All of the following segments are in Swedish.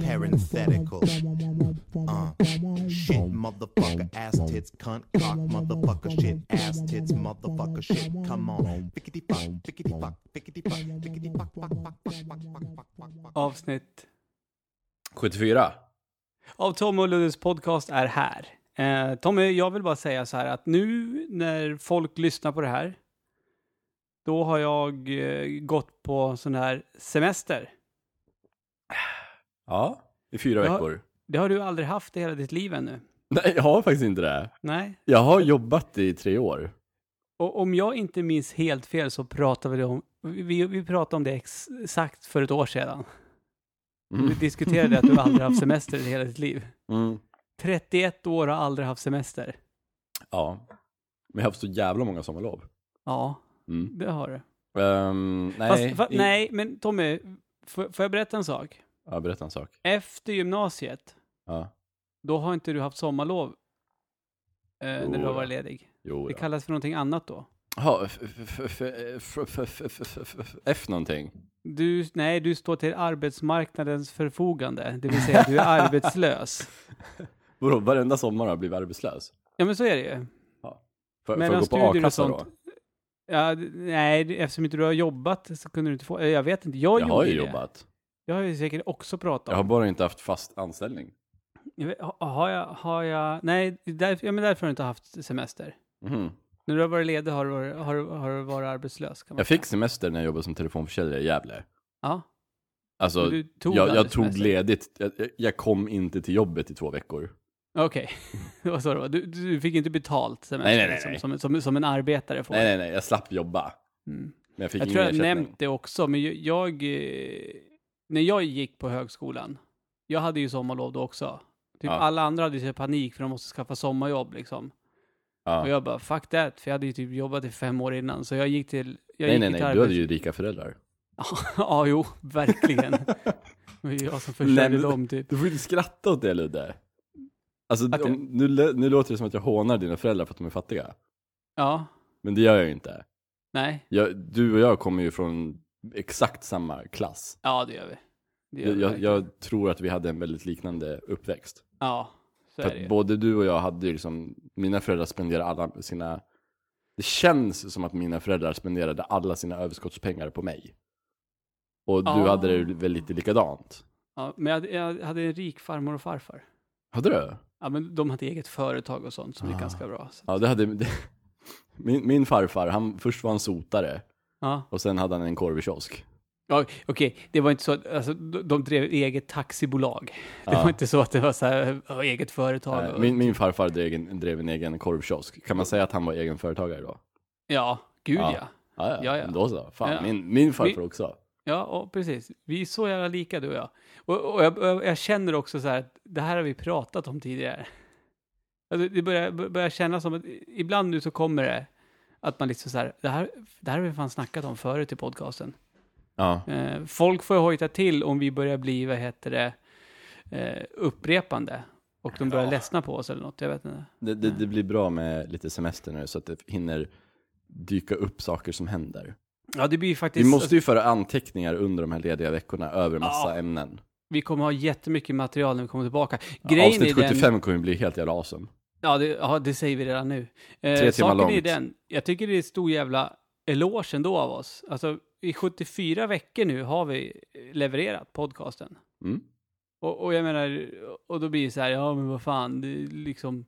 Parenthetical. Uh, shit, motherfucker, ass tits, cunt, cock, motherfucker, shit, ass tits, motherfucker, shit. Come on. Fickety fuck, fickety fuck, fickety fuck, fickety fuck, fuck, fuck, fuck, fuck, fuck, fuck, fuck. Avsnitt 74 av Tom och Luddes podcast är här. Eh, Tommy, jag vill bara säga så här att nu när folk lyssnar på det här, då har jag eh, gått på sån här semester. Ja, i fyra Ja. veckor. Det har du aldrig haft i hela ditt liv ännu. Nej, jag har faktiskt inte det. Nej. Jag har jobbat i tre år. Och om jag inte minns helt fel så pratade vi om, vi, vi pratade om det ex- exakt för ett år sedan. Mm. Vi diskuterade att du aldrig haft semester i hela ditt liv. Mm. 31 år har aldrig haft semester. Ja. Men jag har haft så jävla många sommarlov. Ja, Mm. det har du. Ehm, nej. Fast, fa, nej, men Tommy, får jag berätta en sak? Ja, berätta en sak. Efter gymnasiet, Ja. då har inte du haft sommarlov eh, när du har varit ledig. Jo, Det ja. kallas för någonting annat då. Ja, f- f- f- f- f- f- f- f- f- F någonting. Du, nej, du står till arbetsmarknadens förfogande, det vill säga du är arbetslös. Vadå, varenda sommar har jag blivit arbetslös? Ja, men så är det ju. För, för Mellan att gå på studier och a-kassa då? sånt. Ja, d- nej, det- eftersom inte du har jobbat så kunde du inte få, eh, jag vet inte, jag, Jag gjorde har ju det. jobbat. Jag har ju säkert också pratat Jag har om. bara inte haft fast anställning. Jag vet- ha- Har jag, har jag, nej, därför, ja, men därför har du inte haft semester. Mhm. När du har varit ledig har du varit, har, har du varit arbetslös kan man Jag fick semester när jag jobbade som telefonförsäljare i Gävle. Ja. Alltså, jag, jag tog semester. ledigt. Jag, jag- kom inte till jobbet i två veckor. Okej, det var så det var. Du, du fick inte betalt semester Nej, nej, nej, liksom. Som, som, som en arbetare får. Nej, nej, nej. Jag slapp jobba. Mm. Men jag fick Jag ingen tror jag ersättning. nämnt det också, men jag, jag... När jag gick på högskolan, jag hade ju sommarlov då också. Typ Ja. alla andra hade ju panik för de måste skaffa sommarjobb liksom. Och Ja. jag bara, fuck that, för jag hade ju typ jobbat i fem år innan. Så jag gick till... Jag Nej, gick nej, till nej. Du hade ju rika föräldrar. ja, jo, verkligen. Det var jag som försörjde Nej, dem typ. Du får inte skratta åt det, Ludde. Alltså, Att om, nu, nu låter det som att jag hånar dina föräldrar för att de är fattiga. Ja, Men det gör jag ju inte. nej. Jag, du och jag kommer ju från exakt samma klass. Ja, det gör vi. Det gör Jag, vi jag, verkligen. jag tror att vi hade en väldigt liknande uppväxt. Ja, så För är det att ju. både du och jag hade ju liksom, mina föräldrar spenderade alla sina, det känns som att mina föräldrar spenderade alla sina överskottspengar på mig. Och du Ja. hade det väl lite likadant? Ja, men jag, jag hade en rik farmor och farfar. Hade du? Ja, men de hade eget företag och sånt som gick Ah. ganska bra. Så. Ja, det hade, det, min, min farfar, han, först var han sotare Ja. och sen hade han en korvkiosk. Ja, Okej, det var inte så att alltså, de drev eget taxibolag. Det Ja. var inte så att det var så här, ja, eget företag. Nej, och, Min, min farfar drev, en- drev en egen korvkiosk. Kan man säga att han var egenföretagare då? Ja, gud ja. Ja. ja. Ja, ja, Ja, ja. då så. Fan, Ja. min, min farfar Vi- också. och precis. Vi är så jävla lika du och jag. Och, och jag, jag, jag känner också så här, att det här har vi pratat om tidigare. Alltså, det börjar, börjar kännas som att ibland nu så kommer det att man liksom så här, det här, det här har vi fan snackat om förut i podcasten. Ja. Eh, folk får hojta till om vi börjar bli, vad heter det, eh, upprepande. Och de börjar Ja. ledsna på oss eller något, jag vet inte. Det, det, det blir bra med lite semester nu så att det hinner dyka upp saker som händer. Ja, det blir ju faktiskt... Vi måste ju föra anteckningar under de här lediga veckorna över massa Ja. ämnen. vi kommer ha jättemycket material när vi kommer tillbaka. Grejen Avsnitt är den... 75 kommer bli helt jävla awesome. Ja det, ja, det säger vi redan nu. Eh, Tre timmar saken är långt. den, jag tycker det är stor jävla eloge ändå av oss. Alltså, i 74 veckor nu har vi levererat podcasten. Mm. Och, och jag menar, och då blir det så här, ja men vad fan, det är liksom,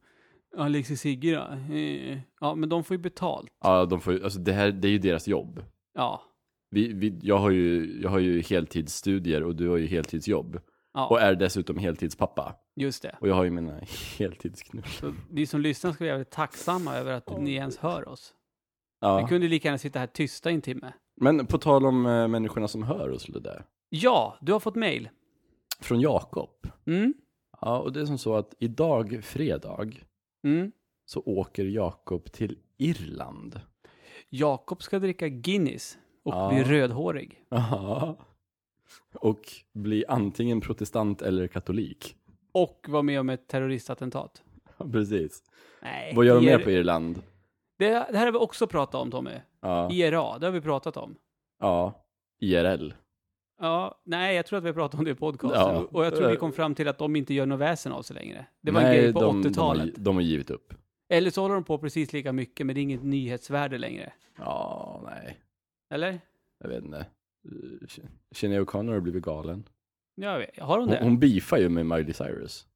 Alex och Sigge då? Eh, Ja, men de får ju betalt. Ja, de får, ju- alltså det här det är ju deras jobb. Ja. Vi, vi, jag, har ju, jag har ju heltidsstudier och du har ju heltidsjobb. Ja, Och är dessutom heltidspappa. just det. Och jag har ju mina heltidsknull. Så ni som lyssnar ska vara jävligt tacksamma över att ni ens hör oss. Vi Ja. kunde lika gärna sitta här tysta i en timme. Men på tal om äh, människorna som hör oss Ludde. Ja, du har fått mail. Från Jakob. Mm, Ja, och det är som så att idag, fredag, mm, så åker Jakob till Irland. Jakob ska dricka Guinness och Ja. bli rödhårig. Ja. Och bli antingen protestant eller katolik. Och vara med om ett terroristattentat. Precis. Nej. Vad gör de mer på Irland? Det, det här har vi också pratat om Tommy. Ja, IRA, det har vi pratat om. ja. IRL. Ja, nej, jag tror att vi pratat om det i podcasten. Ja. Och jag tror vi kom fram till att de inte gör något väsen av sig längre. Det var en Nej, grej på de, 80-talet. De, har- de har givit upp. Eller så håller de på precis lika mycket, men det är inget nyhetsvärde längre. Ja, nej. Eller? Jag vet inte. Sinéad O'Connor har blivit galen. Vet. Har hon Hon, det? hon beefar ju med Miley Cyrus.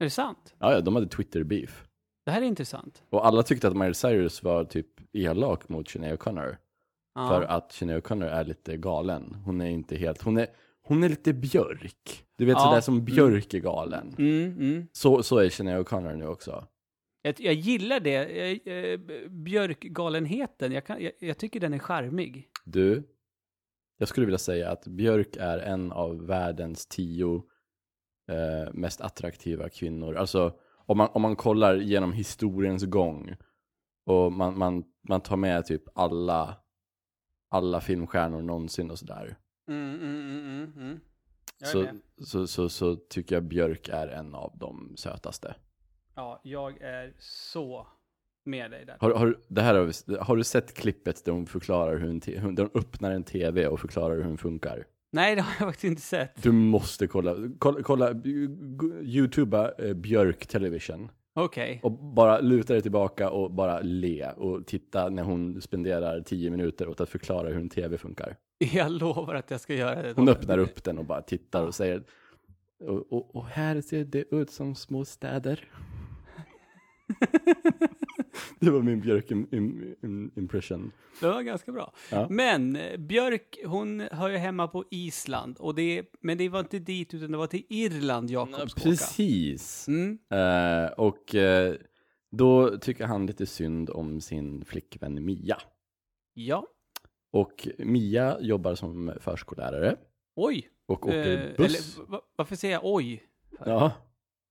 Är det sant? Ja, ja, de hade Twitter-beef. Det här är intressant. Och alla tyckte att Miley Cyrus var typ elak mot Sinéad O'Connor. Ja. För att Sinéad O'Connor är lite galen. Hon är inte helt, hon är, hon är lite björk. Du vet Ja. sådär som björk är galen. Mm, mm. Så, så är Sinéad O'Connor nu också. Jag, jag gillar det. Jag, eh, björkgalenheten. Jag, kan, jag, jag tycker den är charmig. Du, jag skulle vilja säga att Björk är en av världens tio eh, mest attraktiva kvinnor. Alltså om man, om man kollar genom historiens gång och man, man, man tar med typ alla, alla filmstjärnor någonsin och sådär. Mm, mm, mm, mm, mm. Så, så, så, så tycker jag Björk är en av de sötaste. Ja, jag är så med dig där. Har, har, det här har, vi, har du sett klippet där hon förklarar hur en, hur, hon öppnar en tv och förklarar hur den funkar? Nej, det har jag faktiskt inte sett. Du måste kolla, kolla, kolla youtuba eh, Björk Television Okej. och bara luta dig tillbaka och bara le och titta när hon spenderar tio minuter åt att förklara hur en tv funkar. Jag lovar att jag ska göra det. Hon öppnar upp den och bara tittar och säger och, och, och här ser det ut som små städer. det var min Björk im, im, im, impression. Det var ganska bra. Ja. Men eh, Björk, hon hör ju hemma på Island. Och det, men det var inte dit, utan det var till Irland Jakob ska. Precis. Mm. Eh, och eh, då tycker han lite synd om sin flickvän Mia. Ja. Och Mia jobbar som förskollärare Oj. och åker Eh, buss. Eller, va- varför säger jag oj? Ja,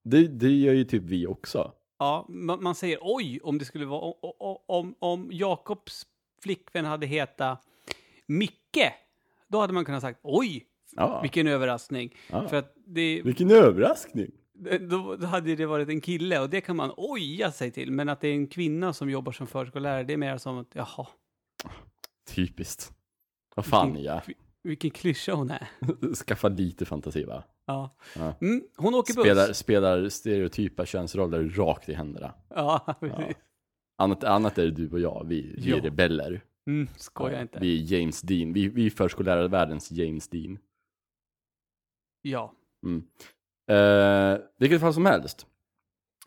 det, det gör ju typ vi också. Ja, man, man säger oj om det skulle vara, om, om, om Jakobs flickvän hade hetat Micke, då hade man kunnat sagt oj, Ja, vilken överraskning. ja. För att det, Vilken överraskning! då, då hade det varit en kille och det kan man oja sig till. Men att det är en kvinna som jobbar som förskollärare, det är mer som att jaha, Typiskt. Vad fan Vilken- ja. Vilken klyscha hon är. Skaffa lite fantasi va? Ja. Ja. Mm, hon åker buss. Spelar, stereotypa könsroller rakt i händerna. Ja, precis. Annat, annat är det du och jag, vi, vi Ja. är rebeller. Mm, skoja Ja, inte. Vi är James Dean, vi, vi är förskollärarvärldens James Dean. Ja. Mm. Eh, vilket fall som helst.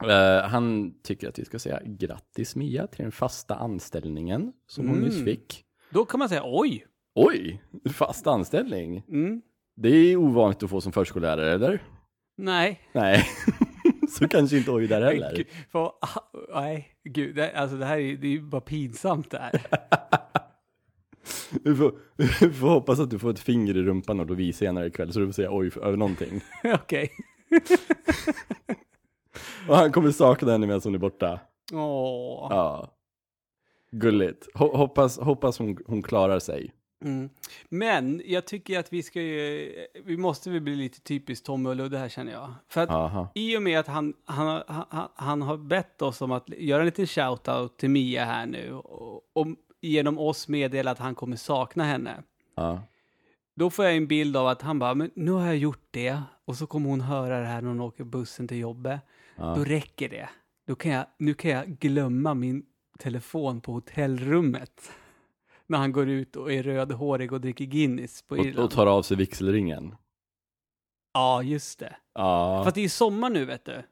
Eh, han tycker att vi ska säga grattis Mia till den fasta anställningen som hon Mm. nyss fick. Då kan man säga oj. Oj, fast anställning. Mm. Det är ovanligt att få som förskollärare, eller? Nej. Nej, så kanske inte oj där heller. För, ah, nej, gud, det, alltså det här är, det är ju bara pinsamt det här. Du får, du får hoppas att du får ett finger i rumpan och då vi senare ikväll så du får säga oj över någonting. Okej. Och han kommer sakna henne medan hon är borta. Åh. Ja. Gulligt. Ho- hoppas hoppas hon, hon klarar sig. Mm. Men jag tycker att vi ska ju, vi måste väl bli lite typiskt Tommy och Ludde här känner jag. För att Aha. i och med att han, han, han, han har bett oss om att göra en liten shout-out till Mia här nu och, och genom oss meddela att han kommer sakna henne. Ja. Då får jag en bild av att han bara, men nu har jag gjort det och så kommer hon höra det här när hon åker bussen till jobbet. Ja. Då räcker det. Då kan jag, nu kan jag glömma min telefon på hotellrummet. När han går ut och är rödhårig och dricker Guinness på Och, Irland. och tar av sig vigselringen. Ja, just det. Ja. För att det är sommar nu, vet du.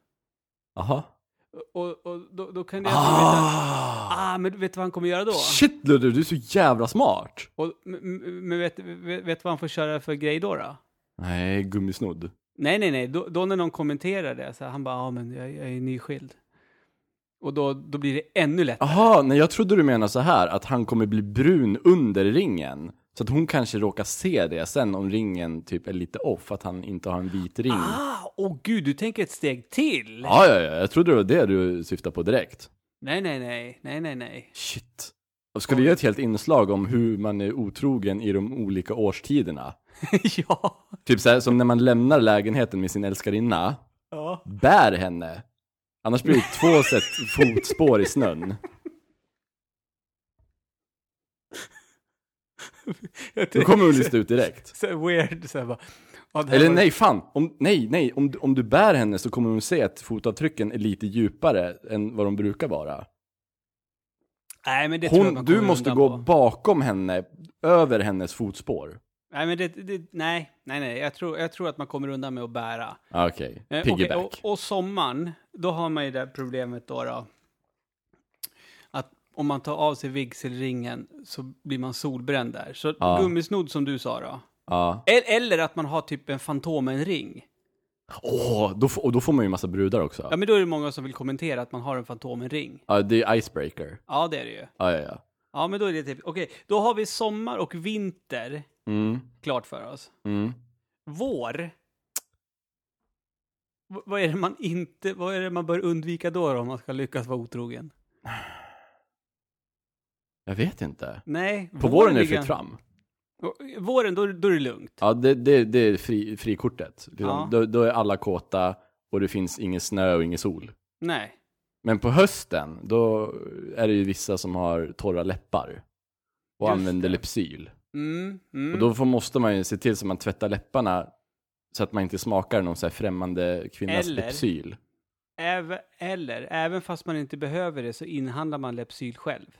Aha. Och, och då, då kan det ah. veta, Ah. ah, men vet du vad han kommer göra då? Shit Ludde, du är så jävla smart. Och, men vet, vet, vet du vad han får köra för grej då? då? Nej, gummisnodd. Nej, nej, nej. Då, då när någon kommenterar det, så han bara, ja men jag, jag är nyskild. Och då, då blir det ännu lättare. Jaha, nej jag trodde du menade så här att han kommer bli brun under ringen. Så att hon kanske råkar se det sen om ringen typ är lite off, att han inte har en vit ring. Ah, åh gud, du tänker ett steg till? Ja, ja, ja, jag trodde det var det du syftade på direkt. Nej, nej, nej, nej, nej, nej. Shit. Och ska vi göra ett helt inslag om hur man är otrogen i de olika årstiderna? ja. Typ så här, som när man lämnar lägenheten med sin älskarinna, ja. bär henne. Annars blir det två sätt fotspår i snön. Då kommer hon lista ut direkt. Så weird, så bara. Eller nej, fan. Om, nej, nej. Om, om du bär henne så kommer hon se att fotavtrycken är lite djupare än vad de brukar vara. Nej, men det tror jag Hon, man du måste gå på. bakom henne, över hennes fotspår. Nej, men det, det, nej, nej, nej. Jag tror, jag tror att man kommer undan med att bära. Ah, Okej, Eh, piggyback. okej, och, och sommaren, då har man ju det problemet då, då. Att om man tar av sig vigselringen så blir man solbränd där. Så Ja. gummisnodd som du sa då. El- Eller att man har typ en Fantomen-ring. Åh, då, får- och då får man ju massa brudar också. Ja, men då är det många som vill kommentera att man har en Fantomen-ring. Ja, det är icebreaker. Ja, det är det ju. Ja, ja, ja. Ja, men då är det typ, okej, då har vi sommar och vinter Mm, klart för oss. mm. Vår. V- vad är det man inte, vad är det man bör undvika då, då om man ska lyckas vara otrogen? Jag vet inte. Nej. På våren är det fritt fram. Våren, då, då är det lugnt. Ja, det, det, det är fri, frikortet. Liksom. Ja. Då, då är alla kåta och det finns ingen snö och ingen sol. Nej. Men på hösten, då är det ju vissa som har torra läppar. Och Just använder det. Lypsyl. Mm, mm. Och då får, måste man ju se till så att man tvättar läpparna så att man inte smakar någon så här främmande kvinnas Eller- Lypsyl. Äv- eller, även fast man inte behöver det så inhandlar man Lepsyl själv.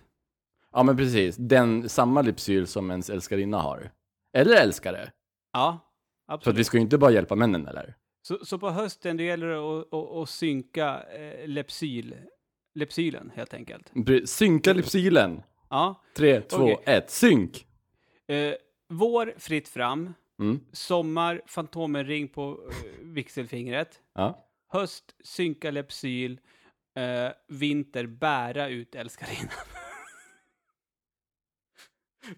Ja men precis, den, samma Lypsyl som ens älskarinna har. Eller älskare. Ja, För att absolut. vi ska ju inte bara hjälpa männen eller? Så, så på hösten, det gäller det att, att, att synka eh, Lepsyl, Lepsylen helt enkelt. Synka Lypsylen! Ja. Tre, två, Okej. ett, synk! Eh, vår, fritt fram. Mm. Sommar, Fantomen-ring på eh, vigselfingret. Ja. Höst, synka Lepsyl. Eh, vinter, bära ut älskarinnan.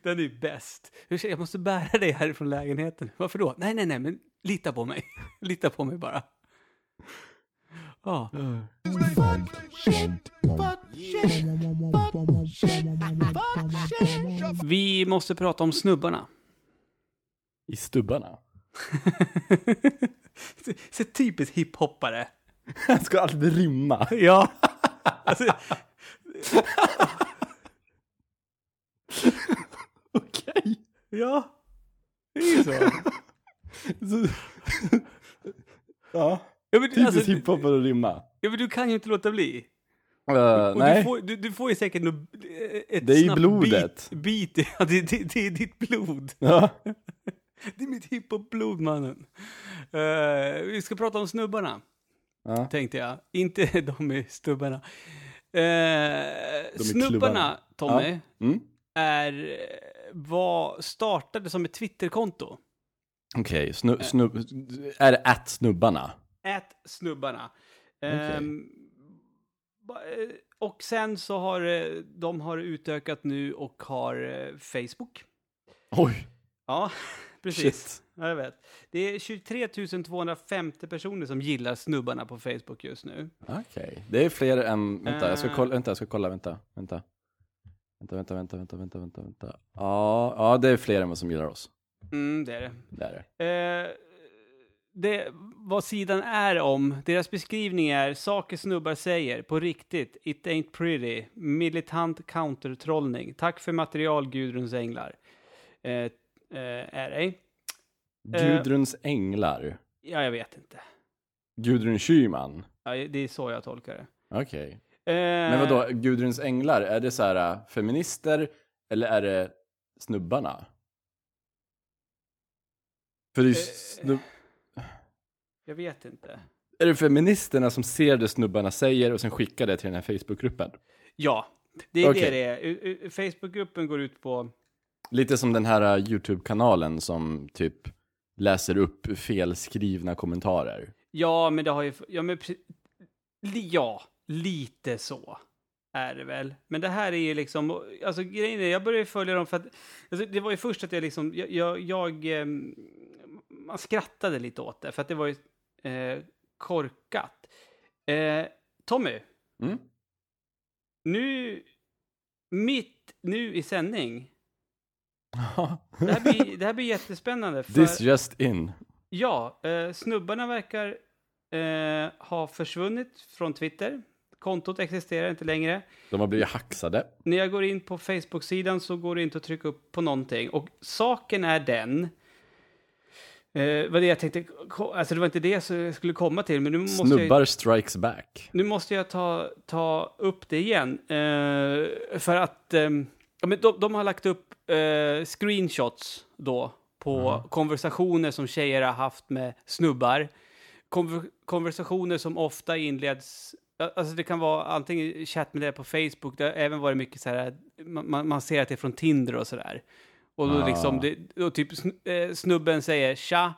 Den är ju bäst. Jag måste bära dig härifrån lägenheten. Varför då? Nej, nej, nej, men lita på mig. lita på mig bara. Ja. Vi måste prata om snubbarna. I stubbarna. Så typiskt hiphoppare. Han ska alltid rimma. Ja. Alltså, Okej. ja. Det är ju så. Så- Ja. Ja, men, Typiskt alltså, hiphop att rimma. ja, men du kan ju inte låta bli. Uh, Och nej. Du, får, du, du får ju säkert något, ett Det är i snabbt blodet. Beat, beat. Ja, det, det, det är ditt blod. Ja. Det är mitt hiphop-blod, mannen. Eh, vi ska prata om snubbarna, Ja. tänkte jag. Inte de med stubbarna. Uh, klubbarna. snubbarna, Tommy, Mm. är eh, vad startade som ett Twitterkonto. Okej, snu, snubb, är det att snubbarna? Ät snubbarna. Okej. Ehm, ba- eh, och sen så har eh, de har utökat nu och har eh, Facebook. Oj, Ja, precis. shit. Ja, jag vet. Det är 23 250 personer som gillar snubbarna på Facebook just nu. Okej, det är fler än, vänta, jag ska kolla, vänta, jag ska kolla, vänta, vänta. Vänta, vänta, vänta, vänta, vänta, vänta, vänta. Ja, ja, det är fler än vad som gillar oss. Mm, det är det. Det är det. Eh, det, vad sidan är om, deras beskrivning är saker snubbar säger, på riktigt, it ain't pretty, militant countertrollning, tack för material Gudruns änglar. Eh, eh, är det? Eh. Gudruns änglar. Ja, jag vet inte. Gudrun Schyman. Ja, det är så jag tolkar det. Okej. Eh, Men vadå, Gudruns änglar, är det så här äh, feminister eller är det snubbarna? För det är, ju snubb... Jag vet inte. är det feministerna som ser det snubbarna säger och sen skickar det till den här Facebookgruppen? Ja, det är Okej. det det är. Facebookgruppen går ut på... Lite som den här äh, YouTube-kanalen som typ läser upp felskrivna kommentarer. Ja, men det har ju... Ja, men, ja, lite så är det väl. Men det här är ju liksom... Alltså grejen är, jag började följa dem för att... Alltså, det var ju först att jag liksom... Jag... jag, jag ehm, man skrattade lite åt det, för att det var ju eh, korkat. Eh, Tommy, Mm? nu, mitt nu i sändning, det här blir, det här blir jättespännande. För, This just in. Ja, eh, snubbarna verkar eh, ha försvunnit från Twitter. Kontot existerar inte längre. De har blivit hacksade. När jag går in på Facebook-sidan så går det inte att trycka upp på någonting. Och saken är den... Eh, vad det jag tänkte... Alltså det var inte det jag skulle komma till, men nu måste jag... Snubbar strikes back. Nu måste jag ta, ta upp det igen. Eh, för att men de, de har lagt upp eh, screenshots då på konversationer som tjejer har haft med snubbar. Konver, konversationer som ofta inleds Alltså det kan vara antingen chattmeddelande på Facebook, det har även varit mycket så här, man- man ser att det är från Tinder och sådär. Och då liksom, det, och typ eh, snubben säger tja,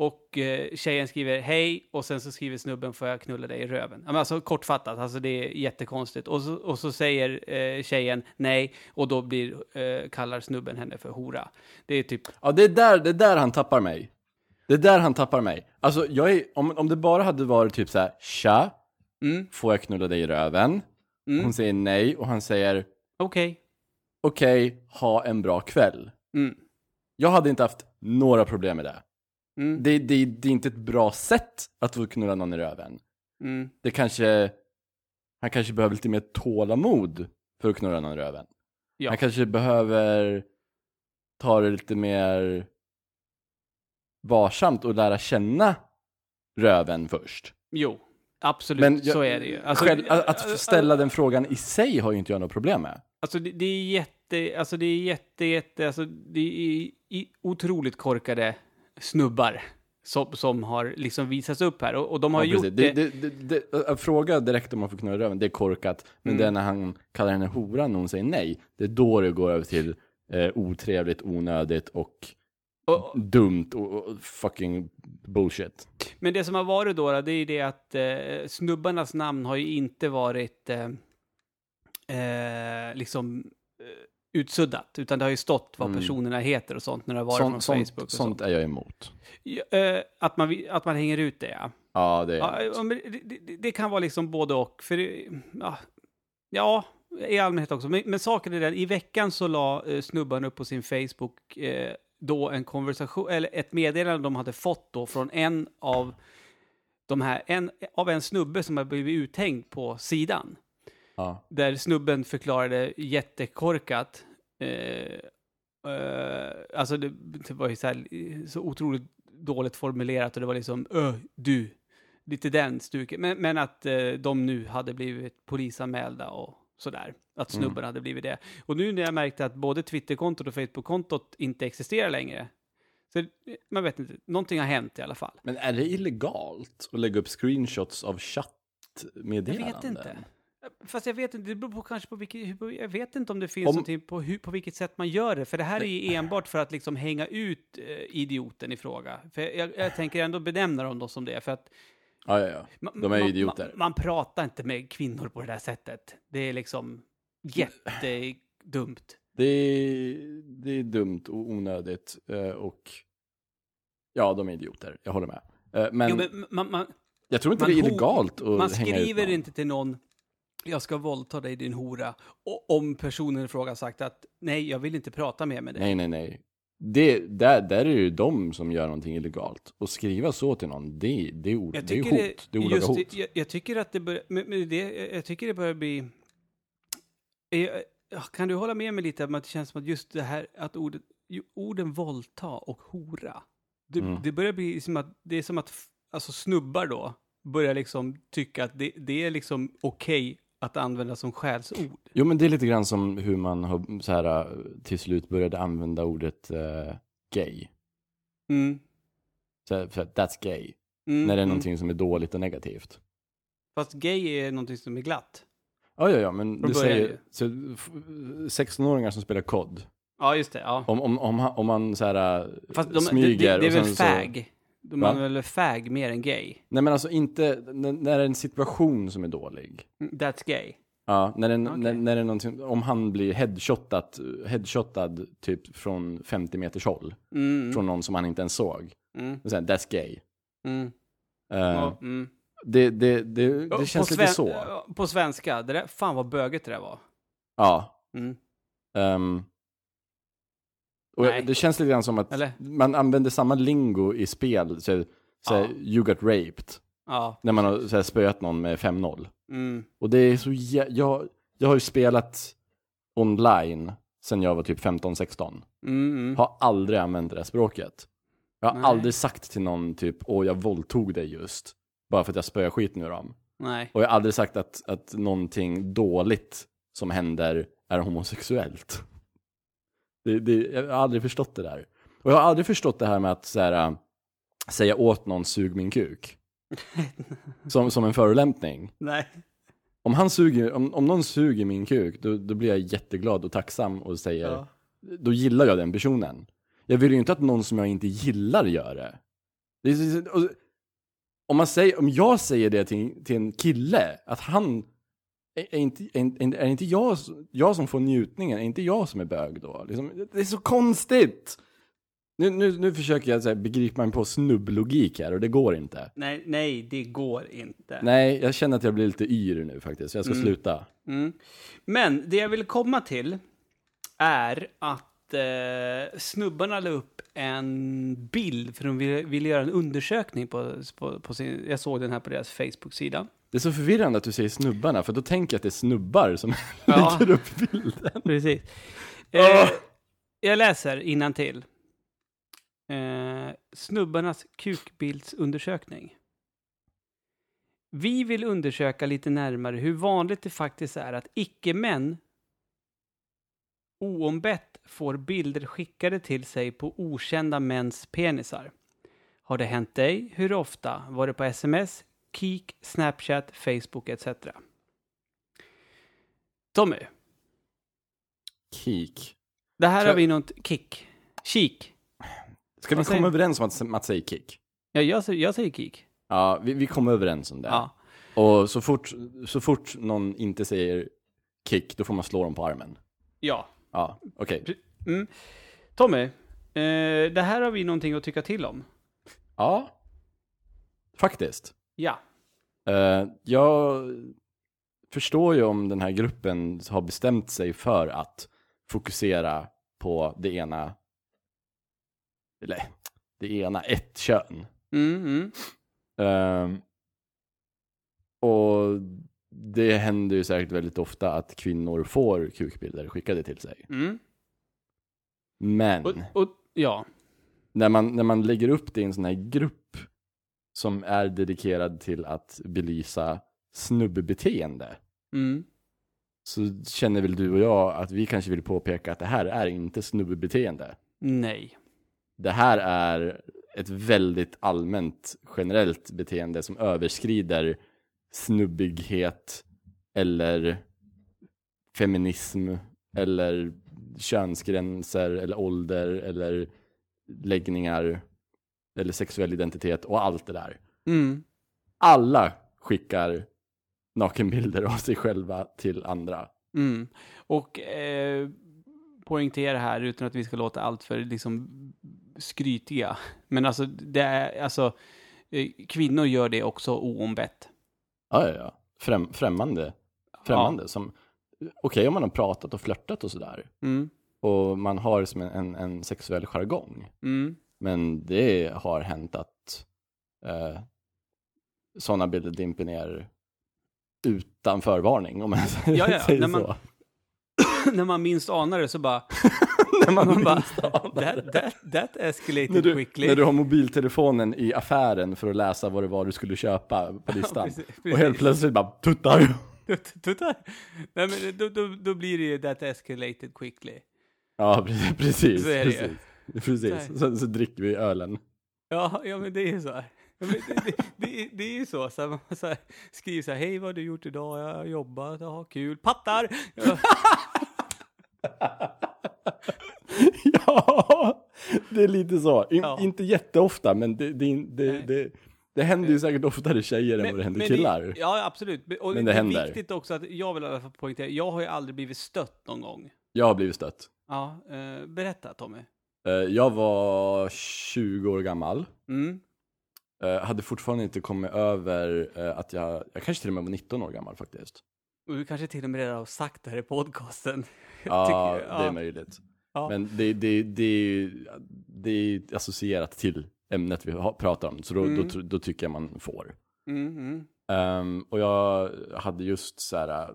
och eh, tjejen skriver hej, och sen så skriver snubben får jag knulla dig i röven. Men alltså kortfattat, alltså det är jättekonstigt. Och så, och så säger eh, tjejen nej, och då blir, eh, kallar snubben henne för hora. Det är typ, Ja, det är där, det är där han tappar mig. Det är där han tappar mig. Alltså, jag är, om, om det bara hade varit typ så här, tja, mm, får jag knulla dig i röven? Mm. Hon säger nej och han säger, okej. okej, ha en bra kväll. Mm, Jag hade inte haft några problem med det. mm, Det, det, det är inte ett bra sätt att få knulla någon i röven. mm, Det kanske, han kanske behöver lite mer tålamod för att knulla någon i röven. Ja. Han kanske behöver ta det lite mer varsamt och lära känna röven först. jo, absolut, Men jag- så är det ju. Alltså, Själv, att, att äh, ställa den frågan i sig har ju inte jag något problem med. Alltså det, det är jätte, alltså det är jätte, jätte, alltså det är otroligt korkade snubbar som, som har liksom visats upp här. Och, och de har Ja, gjort det. det, det, det, fråga direkt om man får knulla röven, det är korkat. Men Mm. det är när han kallar henne hora när hon säger nej. Det är då det går över till eh, otrevligt, onödigt och Och, dumt och, fucking bullshit. men det som har varit då, det är ju det att eh, snubbarnas namn har ju inte varit eh, eh, liksom utsuddat, utan det har ju stått vad Mm. personerna heter och sånt när det har varit Sånt, från sånt, Facebook och sånt sånt. är jag emot. Ja, eh, att, man, att man hänger ut det, ja. Ja, det är Ja, det, det, det kan vara liksom både och. För det, ja, ja, i allmänhet också. Men, men saken är den, i veckan så la eh, snubban upp på sin Facebook eh, då en konversation, eller ett meddelande de hade fått då från en av de här, en, av en snubbe som har blivit uthängd på sidan. Ja. Där snubben förklarade jättekorkat. Eh, eh, alltså det, det var ju så, här, så otroligt dåligt formulerat och det var liksom öh, du. Lite den stuket. Men, men att eh, de nu hade blivit polisanmälda och sådär. Att snubben Mm. hade blivit det. Och nu när jag märkte att både Twitterkontot och Facebookkontot inte existerar längre. Så eh, man vet inte, någonting har hänt i alla fall. Men är det illegalt att lägga upp screenshots av Jag chattmeddelanden? vet inte. Fast jag vet inte, det beror på kanske på vilket, jag vet inte om det finns Om- någonting på, hur, på vilket sätt man gör det. För det här är ju enbart för att liksom hänga ut eh, idioten i fråga. För jag, jag tänker ändå benämna dem då som det. För att Ja, ja, ja. De är man, idioter. Man, man pratar inte med kvinnor på det där sättet. Det är liksom jättedumt. Det är, det är dumt och onödigt eh, och ja, de är idioter. Jag håller med. Eh, Men, Jo, men man, man, jag tror inte det är illegalt att man hänga ut skriver någon. inte till någon jag ska våldta dig din hora. Och om personen i fråga sagt att nej, jag vill inte prata mer med dig. Nej, nej, nej. Det, där, där är det ju de som gör någonting illegalt. Och skriva så till någon, det, det är, Jag det är hot. Det, är olaga hot. det- Jag, jag tycker att det börjar, men, det, jag tycker det börjar bli... Ja, kan du hålla med mig lite om att det känns som att just det här, att ordet, orden våldta och hora, det, Mm. det börjar bli som att, det är som att, alltså snubbar då, börjar liksom tycka att det, det är liksom okej att använda som skällsord. Jo, men det är lite grann som hur man har så här, till slut började använda ordet eh, gay. Mm. Så, här, that's gay. Mm, När det är mm. någonting som är dåligt och negativt. Fast gay är någonting som är glatt. Ja, ja, ja, men du säger så, f- 16-åringar som spelar kod. Ja, just det. Ja. Om, om, om, om man så här Fast de, det, smyger det, det är och väl sen så- fag? De Va? är väl fag mer än gay? Nej men alltså inte, när, det är en situation som är dålig. Mm, That's gay. Ja, när, den, Okej. när, när det är någonting, om han blir headshotad, headshotad typ från 50 meters håll. Mm. Från någon som han inte ens såg. Mm. Och sen, that's gay. Mm. Eh, Ja, mm. Det, det, det, det känns lite så. På svenska, det där, fan vad böget det där var. Ja. Mm. Och Nej. det känns lite grann som att Eller? man använder samma lingo i spel. Så, så, Ja. You got raped. Ja. När man har så här, spöat någon med 5-0. Mm. Och det är så jä- jag, jag har ju spelat online sen jag var typ 15-16. Mm, mm. Har aldrig använt det här språket. Jag har Nej. aldrig sagt till någon typ, åh jag våldtog dig just. Bara för att jag spöar skiten ur dem. Nej. Och jag har aldrig sagt att, att någonting dåligt som händer är homosexuellt. Det, det, jag har aldrig förstått det där. Och jag har aldrig förstått det här med att så här, äh, säga åt någon sug min kuk. Som, som en förolämpning. Nej. Om, han suger, om, om någon suger min kuk, då, då blir jag jätteglad och tacksam och säger, Ja. då gillar jag den personen. Jag vill ju inte att någon som jag inte gillar gör det. det är, och, om, man säger, om jag säger det till, till en kille, att han är, är inte, är, är inte jag, jag som får njutningen, är inte jag som är bög då? Liksom, det är så konstigt! Nu, nu, nu försöker jag så här, begripa mig på snubblogik här och det går inte. Nej, nej, det går inte. Nej, jag känner att jag blir lite yr nu faktiskt, så jag ska sluta. Mm. Men det jag vill komma till är att eh, snubbarna la upp en bild för de ville, ville göra en undersökning på, på, på sin, jag såg den här på deras Facebook-sida. Det är så förvirrande att du säger snubbarna, för då tänker jag att det är snubbar som Ja. lägger upp bilden. Precis. Eh, jag läser till. Eh, snubbarnas kukbildsundersökning. Vi vill undersöka lite närmare hur vanligt det faktiskt är att icke-män oombett får bilder skickade till sig på okända mäns penisar. Har det hänt dig? Hur ofta? Var det på sms, Kik, Snapchat, Facebook etc? Tommy, Kik. det här Tror- har vi något kick. Kik. Ska vi komma överens om att Mats säger kick? Ja, jag, säger- jag säger kik. Ja, vi, vi kommer överens om det. Ja. Och så fort, så fort någon inte säger kick, då får man slå dem på armen. Ja. Ja, okej. Mm. Tommy, eh, det här har vi någonting att tycka till om. Ja, faktiskt. Ja. Eh, jag förstår ju om den här gruppen har bestämt sig för att fokusera på det ena, eller det ena, ett kön. Mm, mm. Ehm, och det händer ju säkert väldigt ofta att kvinnor får kukbilder skickade till sig. Mm. Men Och, och, ja. när, man, när man lägger upp det i en sån här grupp som är dedikerad till att belysa snubbbeteende Mm. så känner väl du och jag att vi kanske vill påpeka att det här är inte snubbbeteende. Nej. Det här är ett väldigt allmänt generellt beteende som överskrider snubbighet eller feminism eller könsgränser eller ålder eller läggningar eller sexuell identitet och allt det där. Mm. Alla skickar nakenbilder av sig själva till andra. Mm. Och eh, poängtera här utan att vi ska låta allt för liksom skrytiga. Men alltså, det är, alltså eh, kvinnor gör det också oombett. Ja, ja, ja. Främ, främmande. Främmande. Som, okej om man har pratat och flörtat och sådär. Mm. Och man har som en, en, en sexuell jargong. Mm. Men det har hänt att eh, sådana bilder dimper ner utan förvarning, om man Ja, ja, säger när man- så. När man minst anar det så bara, när man, man bara that, that, that escalated när, du, quickly. när du har mobiltelefonen i affären för att läsa vad det var du skulle köpa på listan. precis, och precis. helt plötsligt bara tuttar. Tuttar. Nej, men då, då, då blir det ju that escalated quickly. Ja, precis. precis, Är precis. precis. Så, så dricker vi ölen. Ja, ja men det är ju så här. Ja, men det, det, det, det är ju så, så här, man så här, skriver så här, hej vad har du gjort idag? Jag har jobbat, jag har kul, pattar! Ja, ja, det är lite så. In, Ja. Inte jätteofta, men det, det, det, händer ju säkert oftare tjejer än vad det händer killar. Det, ja, absolut. Och Men det, det är händer. viktigt också att jag vill i alla fall poängtera, jag har ju aldrig blivit stött någon gång. Jag har blivit stött. Ja, eh, berätta Tommy. Eh, Jag var 20 år gammal. Mm. Eh, hade fortfarande inte kommit över eh, att jag, jag kanske till och med var 19 år gammal faktiskt. Och du kanske till och med redan har sagt det här i podcasten. Ja, det är möjligt. Ja. Men det, det, det, det är associerat till ämnet vi pratar om, så då, Mm. då, då tycker jag man får. Mm. Ehm, och jag hade just så här,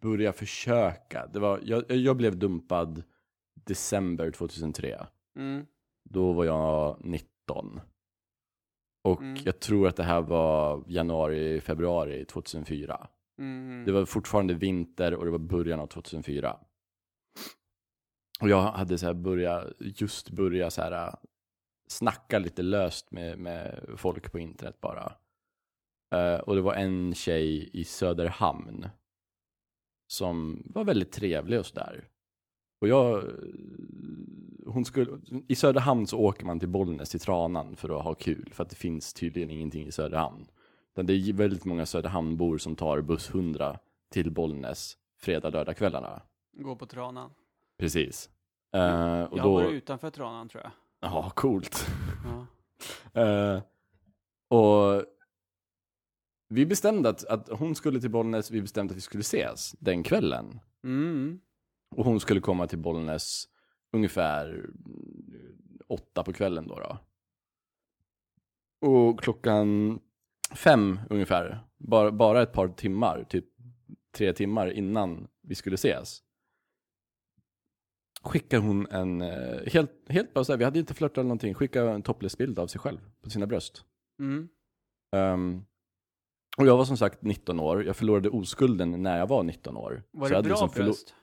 börja försöka. Det var, jag, jag blev dumpad december 2003. Mm. Då var jag 19. Och Mm. jag tror att det här var januari, februari 2004. Mm. Det var fortfarande vinter och det var början av 2004. Och jag hade så här börjat, just börjat så här äh, snacka lite löst med, med folk på internet bara. Eh, och det var en tjej i Söderhamn som var väldigt trevlig och sådär. Och jag, hon skulle, i Söderhamn så åker man till Bollnäs till Tranan för att ha kul, för att det finns tydligen ingenting i Söderhamn. Det är väldigt många Söderhamnbor som tar buss 100 till Bollnäs fredag, lördag kvällarna. Gå på Tranan. Precis. Eh, och Jag då, var utanför Tranan tror jag. ja, coolt. Ja. Eh, och vi bestämde att, att hon skulle till Bollnäs, vi bestämde att vi skulle ses den kvällen. Mm. Och hon skulle komma till Bollnäs ungefär mm, åtta på kvällen då. då. Och klockan fem ungefär, bara, bara ett par timmar, typ tre timmar innan vi skulle ses. Skickar hon en, eh, helt, helt bara så här, vi hade inte flörtat eller någonting, skickar en topless-bild av sig själv på sina bröst. Mm. Ehm, och jag var som sagt 19 år, jag förlorade oskulden när jag var 19 år. Var Så det bra liksom bröst?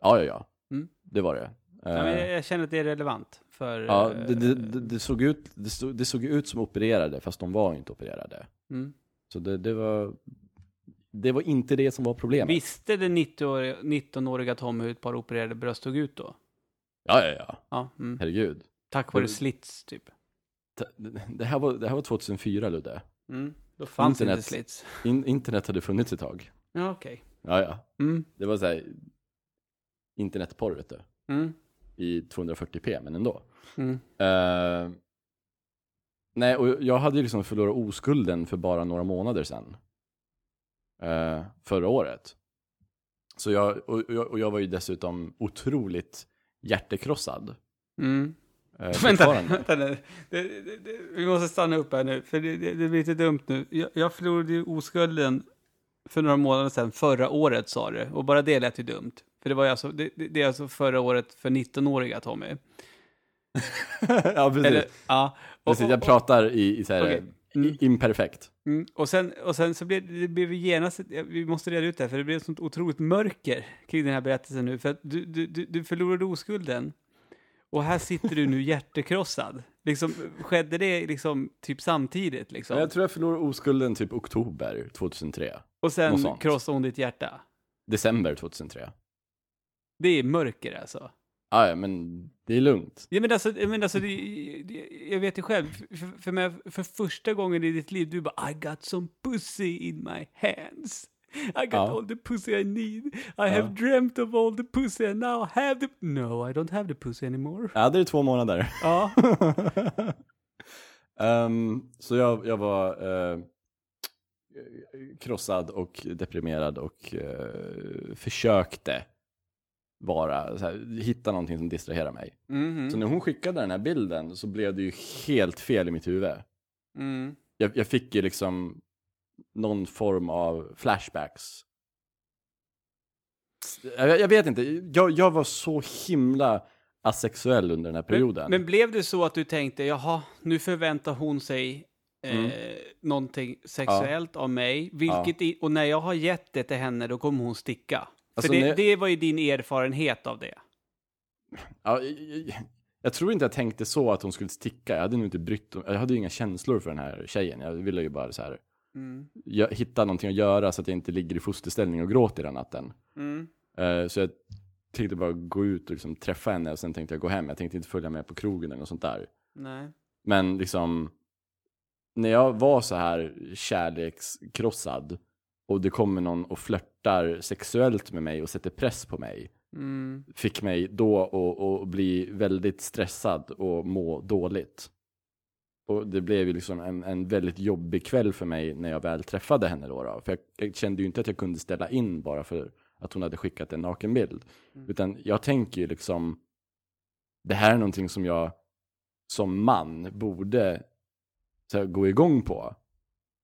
Ja, ja, ja. Mm. Det var det. Ja, Eh, jag, jag känner att det är relevant för... Ja, eh, det, det, det, det, såg ut, det, såg, det såg ut som opererade, fast de var inte opererade. Mm. Så det, det var det var inte det som var problemet. Visste 90-åriga 19-åriga Tommy hur ett par opererade bröst såg ut då? Ja, ja, ja. Ja, mm. Herregud. tack vare slits typ. Det- här var, det här var 2004, Ludde. Mm. Då fanns Internet. inte slits. In, internet hade funnits ett tag. Ja, okej. Ja, ja. Mm. Det var så här internetporr, vet du. Mm. I 240p, men ändå. Mm. Eh, nej, och jag hade ju liksom förlorat oskulden för bara några månader sedan. Eh, förra året. Så jag, och, jag, och jag var ju dessutom otroligt hjärtekrossad. Mm. Eh, Vänta, vänta nu. Det, det, det, vi måste stanna upp här nu, för det blir lite dumt nu. Jag, jag förlorade ju oskulden för några månader sedan, förra året sa du, och bara det lät ju dumt. För det var alltså, det, det, är alltså förra året för 19-åriga Tommy. ja, precis. Eller, ja. Och, precis. Jag pratar i, i så här, Okej. Mm. imperfekt. Mm, och, sen, och sen så blev det blev genast, vi måste reda ut det här, för det blev ett sånt otroligt mörker kring den här berättelsen nu, för att du, du, du, du förlorade oskulden. Och här sitter du nu hjärtekrossad. Liksom, skedde det liksom typ samtidigt liksom? Jag tror jag förlorade oskulden typ oktober 2003. och sen krossade hon ditt hjärta? December 2003. Det är mörker alltså? Ja, men det är lugnt. Ja, men alltså, men alltså det, det, jag vet ju själv, för, för, mig, för första gången i ditt liv, du bara I got some pussy in my hands. I got Ja. all the pussy I need. I have dreamt of all the pussy and now I have the... No, I don't have the pussy anymore. Jag hade det i två månader. Ja. Ehm, så jag, jag var eh, krossad och deprimerad och eh, försökte vara, så här, hitta någonting som distraherar mig. Mhm. Så när hon skickade den här bilden så blev det ju helt fel i mitt huvud. Mm. Jag, jag fick ju liksom någon form av flashbacks. Jag, jag vet inte, jag, jag var så himla asexuell under den här perioden. Men, men blev det så att du tänkte, jaha, nu förväntar hon sig eh, Mm. någonting sexuellt av mig, vilket i, och när jag har gett det till henne, då kommer hon sticka. Alltså, För det, när- det var ju din erfarenhet av det. Ja, jag, jag, jag tror inte jag tänkte så att hon skulle sticka. Jag hade nog inte brytt Jag hade ju inga känslor för den här tjejen. Jag ville ju bara så här, Mm. jag, hitta någonting att göra så att jag inte ligger i fosterställning och gråter den natten. Mm. Eh, så jag tänkte bara gå ut och liksom träffa henne och sen tänkte jag gå hem. Jag tänkte inte följa med på krogen eller något sånt där. Nej. Men liksom, när jag var så här kärlekskrossad och det kommer någon och flörtar sexuellt med mig och sätter press på mig, Mm. fick mig då att bli väldigt stressad och må dåligt. Och det blev ju liksom en, en väldigt jobbig kväll för mig när jag väl träffade henne då. då. För jag, jag kände ju inte att jag kunde ställa in bara för att hon hade skickat en nakenbild. Utan jag tänker ju liksom, det här är någonting som jag som man borde här, gå igång på.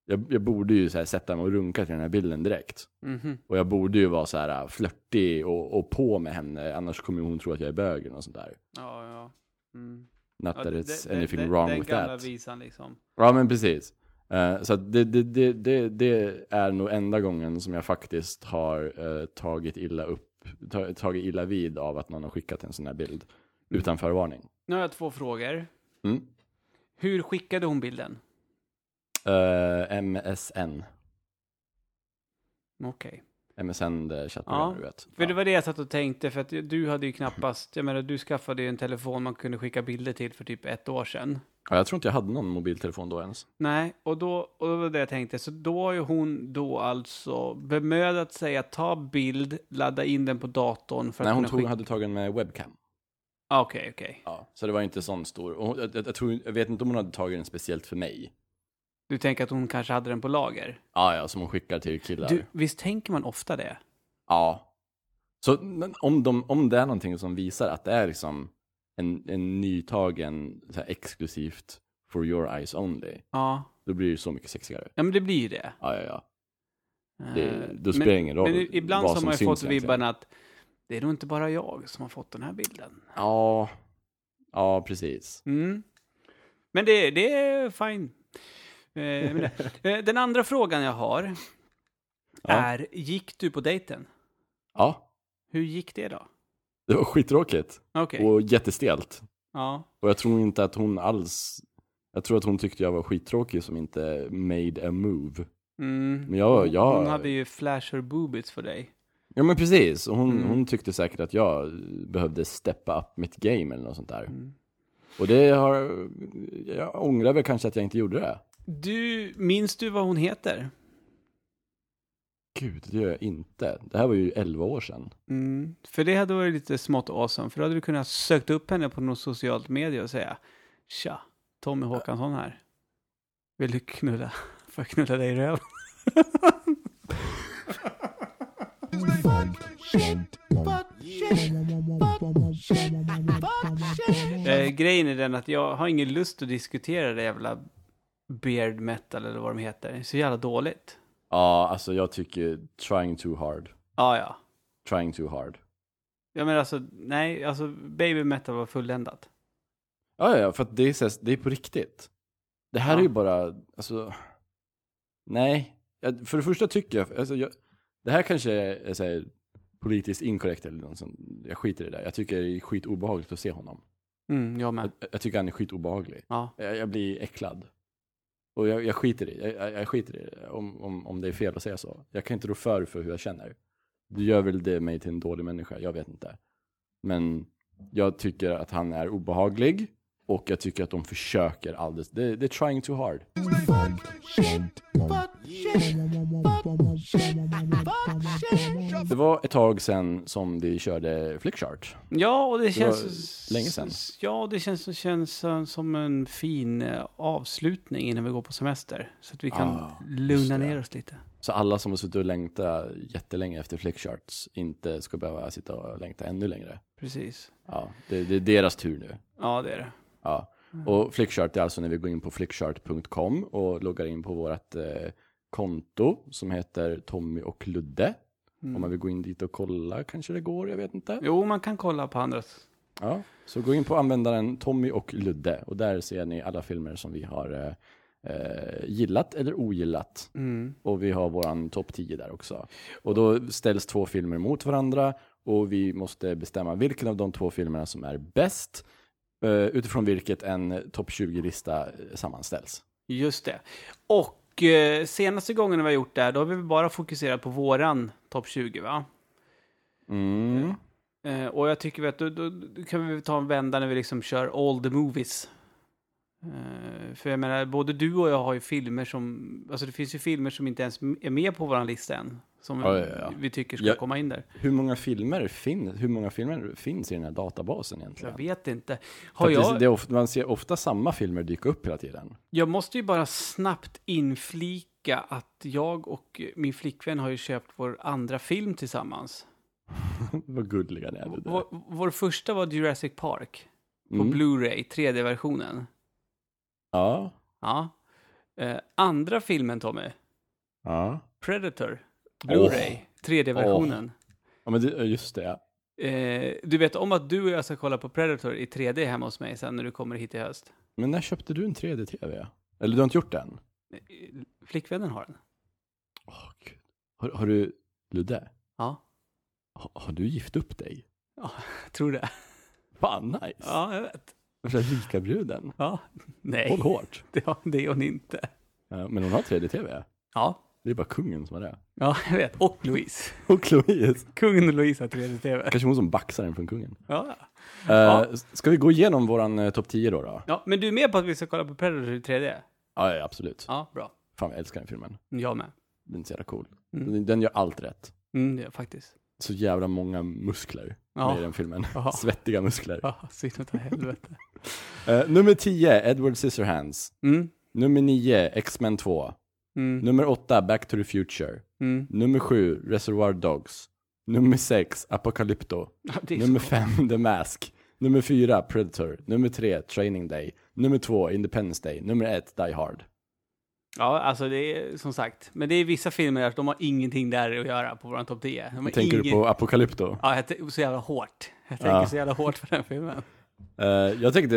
Jag, jag borde ju så sätta mig och runka till den här bilden direkt. Mhm. Och jag borde ju vara så här flörtig och, och på med henne, annars kommer hon tro att jag är bög och sånt där. Ja, ja. Mm. Not Ja, that det- it's det- anything det- wrong den with gamla that. visan liksom. Ja men precis. Eh, så det, det, det, det, är nog enda gången som jag faktiskt har eh, tagit illa upp, ta, tagit illa vid av att någon har skickat en sån här bild utan förvarning. Nu har jag två frågor. Mm. Hur skickade hon bilden? Eh, MSN. Okej. MSN det chattprogram Ja, du vet. För det Ja. var det jag satt och tänkte, för att du hade ju knappast, jag menar du skaffade ju en telefon man kunde skicka bilder till för typ ett år sedan. Ja, jag tror inte jag hade någon mobiltelefon då ens. Nej, och då, och det var det jag tänkte. Så då har ju hon då alltså bemödat sig att ta bild, ladda in den på datorn för Nej, att hon tog, skicka... hade tagit en med webcam. Ah, Okej, okej. Ja, så det var inte sån stor. Och jag, jag, jag, tror, jag vet inte om hon hade tagit den speciellt för mig. Du tänker att hon kanske hade den på lager? Ja, ja, som hon skickar till killar. Du, visst tänker man ofta det? Ja. Så om, de, om det är någonting som visar att det är liksom en, en nytagen, så här, exklusivt for your eyes only, Ja. då blir det så mycket sexigare. Ja, men det blir ju det. Ja, ja, ja. Det, Eh, då spelar det ingen roll Men ibland så har man ju fått vibbarna att det är nog inte bara jag som har fått den här bilden. Ja, ja precis. Mm. Men det, det är fine. Eh. Eh, Den andra frågan jag har Ja. är, gick du på dejten? Ja, Hur gick det då? det var skittråkigt Okej. och jättestelt. Ja. Och jag tror inte att hon alls, jag tror att hon tyckte jag var skittråkig som inte made a move. Mm. Men jag, jag, Hon hade ju flasher boobies för dig. Ja men precis, hon, Mm. hon tyckte säkert att jag behövde steppa upp mitt game eller något sånt där. Mm. Och det har, jag ångrar väl kanske att jag inte gjorde det. Du, minns du vad hon heter? Gud, det gör jag inte. Det här var ju 11 år sedan. Mm. För det hade varit lite smått awesome. För då hade du kunnat sökt upp henne på något socialt medie och säga Tja, Tommy Håkansson här. Vill du knulla? Får jag knulla dig i röven? Eh, grejen är den att jag har ingen lust att diskutera det jävla beard metal eller vad de heter. Det är så jävla dåligt. Ja, alltså jag tycker trying too hard. Ja, ja. Trying too hard. Jag menar alltså, nej, alltså baby metal var fulländat. Ja, ja, för att det är, så det är på riktigt. Det här Ja. är ju bara, alltså, nej. För det första tycker jag, alltså jag, det här kanske är, är så här, politiskt inkorrekt eller något sånt. Jag skiter i det där. Jag tycker det är skitobehagligt att se honom. Mm, jag med. Jag, jag tycker han är skitobehaglig. Ja. Jag, jag blir äcklad. Och jag, jag skiter i det, jag, jag skiter i det, om, om, om det är fel att säga så. Jag kan inte rå för för hur jag känner. Du gör väl det mig till en dålig människa, jag vet inte. Men jag tycker att han är obehaglig. Och jag tycker att de försöker alldeles. Det, det är trying too hard. Det var ett tag sedan som vi körde Flickchart. Ja, och det var känns... länge sedan. Ja, det känns, känns som en fin eh, avslutning innan vi går på semester. Så att vi kan Ah, lugna det. ner oss lite. Så alla som har suttit och längtat jättelänge efter Flickcharts inte ska behöva sitta och längta ännu längre. Precis. Ja, det, det är deras tur nu. Ja, det är det. Ja. Och Flickchart är alltså när vi går in på flickchart.com och loggar in på vårt eh, konto som heter Tommy och Ludde. Mm. Om man vill gå in dit och kolla kanske det går, jag vet inte. Jo, man kan kolla på andras. Ja, så gå in på användaren Tommy och Ludde och där ser ni alla filmer som vi har eh, eh, gillat eller ogillat. Mm. Och vi har våran topp 10 där också. Och då ställs två filmer mot varandra och vi måste bestämma vilken av de två filmerna som är bäst utifrån vilket en topp 20-lista sammanställs. Just det. Och eh, senaste gången vi har gjort det här, då har vi bara fokuserat på våran topp 20, va? Mm. Eh, och jag tycker att då, då, då kan vi ta en vända när vi liksom kör all the movies. Eh, för jag menar, både du och jag har ju filmer som, alltså det finns ju filmer som inte ens är med på våran lista än. som Ja, ja, ja. vi tycker ska komma in där. Hur många filmer, fin, hur många filmer finns i den här databasen egentligen? Jag vet inte. Har jag, det, det ofta, man ser ofta samma filmer dyka upp hela tiden. jag måste ju bara snabbt inflika att jag och min flickvän har ju köpt vår andra film tillsammans. Vad gulliga ni är. det där. Vår, vår första var Jurassic Park på Mm. Blu-ray, 3D-versionen. Ja, Ja. Eh, andra filmen, Tommy, ja. Predator, Blu-ray, 3D-versionen. Ja, men det, just det. Ja. Eh, du vet om att du och jag ska kolla på Predator i 3D hemma hos mig sen när du kommer hit i höst? Men när köpte du en 3D-TV? Eller du har inte gjort den? Eh, Flickvännen har den. Åh, Gud. Har, har du, Ludde, Ja, har, har du gift upp dig? jag tror det. Fan nice. Ja, jag vet. Värsta rika bruden. Ja, nej, Håll hårt. det, har- det är hon inte. Ja, men hon har 3D-TV. Ja, Det är bara kungen som har det. ja, jag vet. Och Louise. Och Louise. Kungen och Louise har 3D-TV. Kanske hon som baxar den från kungen. Ja. Ja. Ska vi gå igenom våran uh, topp 10 då? då? ja, men du är med på att vi ska kolla på Predator i 3D? Ja, ja, absolut. Ja, bra. Fan, jag älskar den filmen. Jag med. Den är så jävla cool. Mm. Den, den gör allt rätt. Mm, det är faktiskt. Så jävla många muskler Ja. med i den filmen. Ja. Svettiga muskler. Ja, synd att helvete. Eh, nummer 10, Edward Scissorhands. Mm, Nummer 9, X-Men 2. mm, Nummer 8, Back to the Future. mm. Nummer 7, Reservoir Dogs. Nummer 6, Apocalypto. Nummer så- 5, The Mask. Nummer 4, Predator. Nummer 3, Training Day. Nummer 2, Independence Day. Nummer 1, Die Hard. Ja, alltså det är som sagt. Men det är vissa filmer att de har ingenting där att göra på våran topp 10. De har Tänker ingen... du på Apocalypto? Ja, jag så jävla hårt. Jag tänker Ja. så jävla hårt för den filmen. Eh, jag tänkte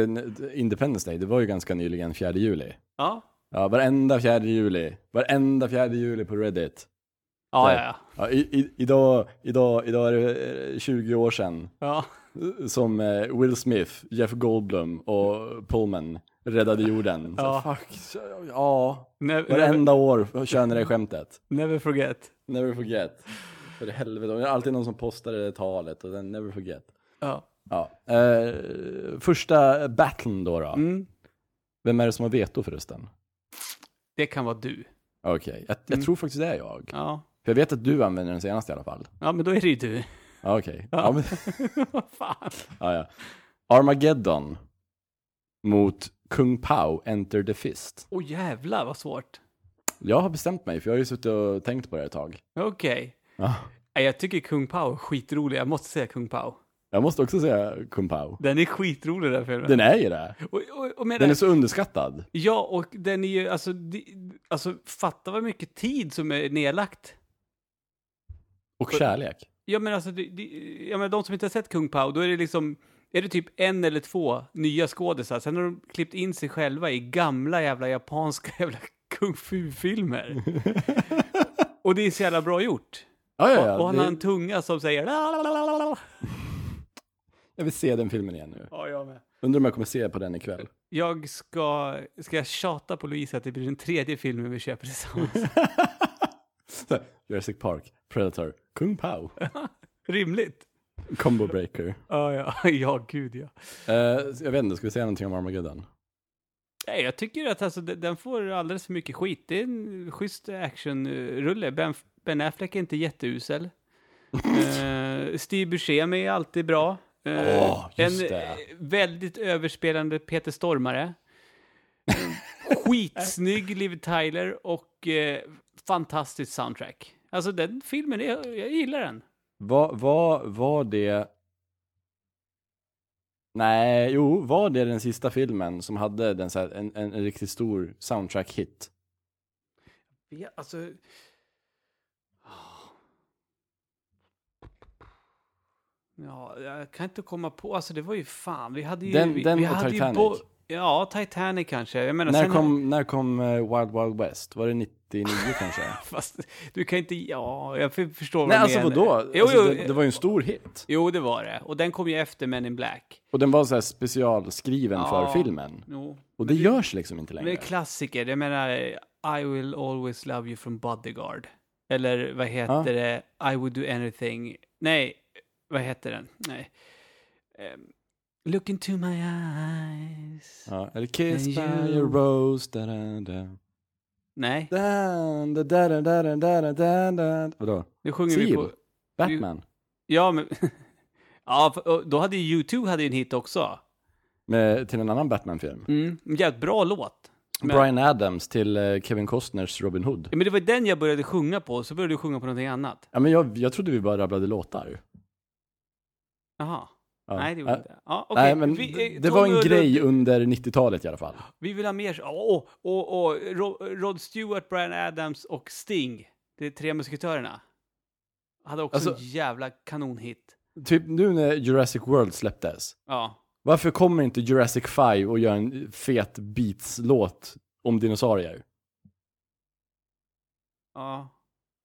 Independence Day, det var ju ganska nyligen 4 juli. Ja, Ja, varenda 4 juli. Varenda 4 juli på Reddit. ja, Där. ja. ja. Ja, i, i, idag, idag, idag är det eh, 20 år sedan ja. eh, som eh, Will Smith, Jeff Goldblum och Pullman räddade jorden. Ja. Så, fuck, så, ja. Never, Varenda år kör ni det skämtet. never forget. Never forget. För helvete, det är alltid någon som postar det talet och sen never forget. Ja. Ja. Eh, första battlen då då. Mm. Vem är det som har veto förresten? Det kan vara du. Okej, jag, jag Mm. tror faktiskt det är jag. Ja. För jag vet att du använder den senaste i alla fall. Ja, men då är det ju du. Okej. Ja. Ja, men, ja, ja. Armageddon mot Kung Pao, Enter the Fist. Åh jävlar vad svårt. Jag har bestämt mig, för jag har ju suttit och tänkt på det ett tag. Okej. Ja. Nej, Jag tycker Kung Pao är skitrolig. Jag måste säga Kung Pao. Jag måste också säga Kung Pao. Den är skitrolig den filmen. Den är ju det. och, och, och Den är så underskattad. Ja, och den är ju, alltså, alltså fatta vad mycket tid som är nedlagt. Och kärlek. Ja, men alltså, de, de, ja, men de som inte har sett Kung Pao, då är det liksom, är det typ en eller två nya skådisar. Sen har de klippt in sig själva i gamla jävla japanska jävla kung fu-filmer. och det är så jävla bra gjort. Ja, ja, ja. och, och han det- har en tunga som säger la, la, la, la, la. Jag vill se den filmen igen nu. Ja, jag med. Undrar om jag kommer se på den ikväll. Jag ska, ska jag tjata på Louise att det blir den tredje filmen vi köper tillsammans. Jurassic Park, Predator, Kung Pao, Rimligt. Combo Breaker. Ja, ja, ja, gud ja. Eh, jag vet inte, ska vi säga någonting om Armageddon? Nej, jag tycker att alltså, de- den får alldeles för mycket skit. Det är en schysst actionrulle. Ben, ben Affleck är inte jätteusel. uh, Steve Buscemi är alltid bra. Åh, just en det. väldigt överspelande Peter Stormare. Skitsnygg Liv Tyler och eh, fantastiskt soundtrack. Alltså den filmen, är, jag gillar den. Var, var, var det... Nej, jo, var det den sista filmen som hade den så här, en, en, en riktigt stor soundtrack-hit? Ja, alltså... Ja, jag kan inte komma på, alltså det var ju fan, vi hade ju... Den- vi, den vi och hade Titanic. Ju ja, Titanic kanske. Jag menar, När kom, när kom eh, Wild Wild West? Var det 99 kanske? Fast du kan inte, ja, jag för- förstår vad Nej, du alltså vadå? Jo, alltså, jo, det, det var ju en stor hit. jo, det var det. Och den kom ju efter Men in Black. Och den var så här specialskriven Ja. för filmen. Jo. Och det görs liksom inte Men längre. det är klassiker, jag menar I will always love you from Bodyguard. Eller vad heter Ja. det? I would do anything. Nej, vad heter den? Nej. Ehm, Look into my eyes. Ja, eller Kiss by you... your rose. Da, da, da. Nej. Da, da, da, da, da, da, da, da. Vadå? Nu sjunger Sieb. vi på... Batman. Ja, men... ja, då hade ju U2 hade en hit också. Med, till en annan Batman-film. Mm, jävligt bra låt. Men... Brian Adams till eh, Kevin Costners Robin Hood. Ja, men det var den jag började sjunga på, så började du sjunga på någonting annat. Ja, men jag, jag trodde vi bara rabblade låtar. Jaha. Ja. Nej, det gjorde inte. Ja, okej. Nej, men Vi, det, eh, det var en grej under 90-talet i alla fall. Vi vill ha mer. Åh, oh, oh, oh, Rod, Stewart, Brian Adams och Sting. Det är tre musketörerna. Hade också Alltså- en jävla kanonhit. Typ nu när Jurassic World släpptes. Ja. Varför kommer inte Jurassic 5 och gör en fet Beats-låt om dinosaurier? Ja.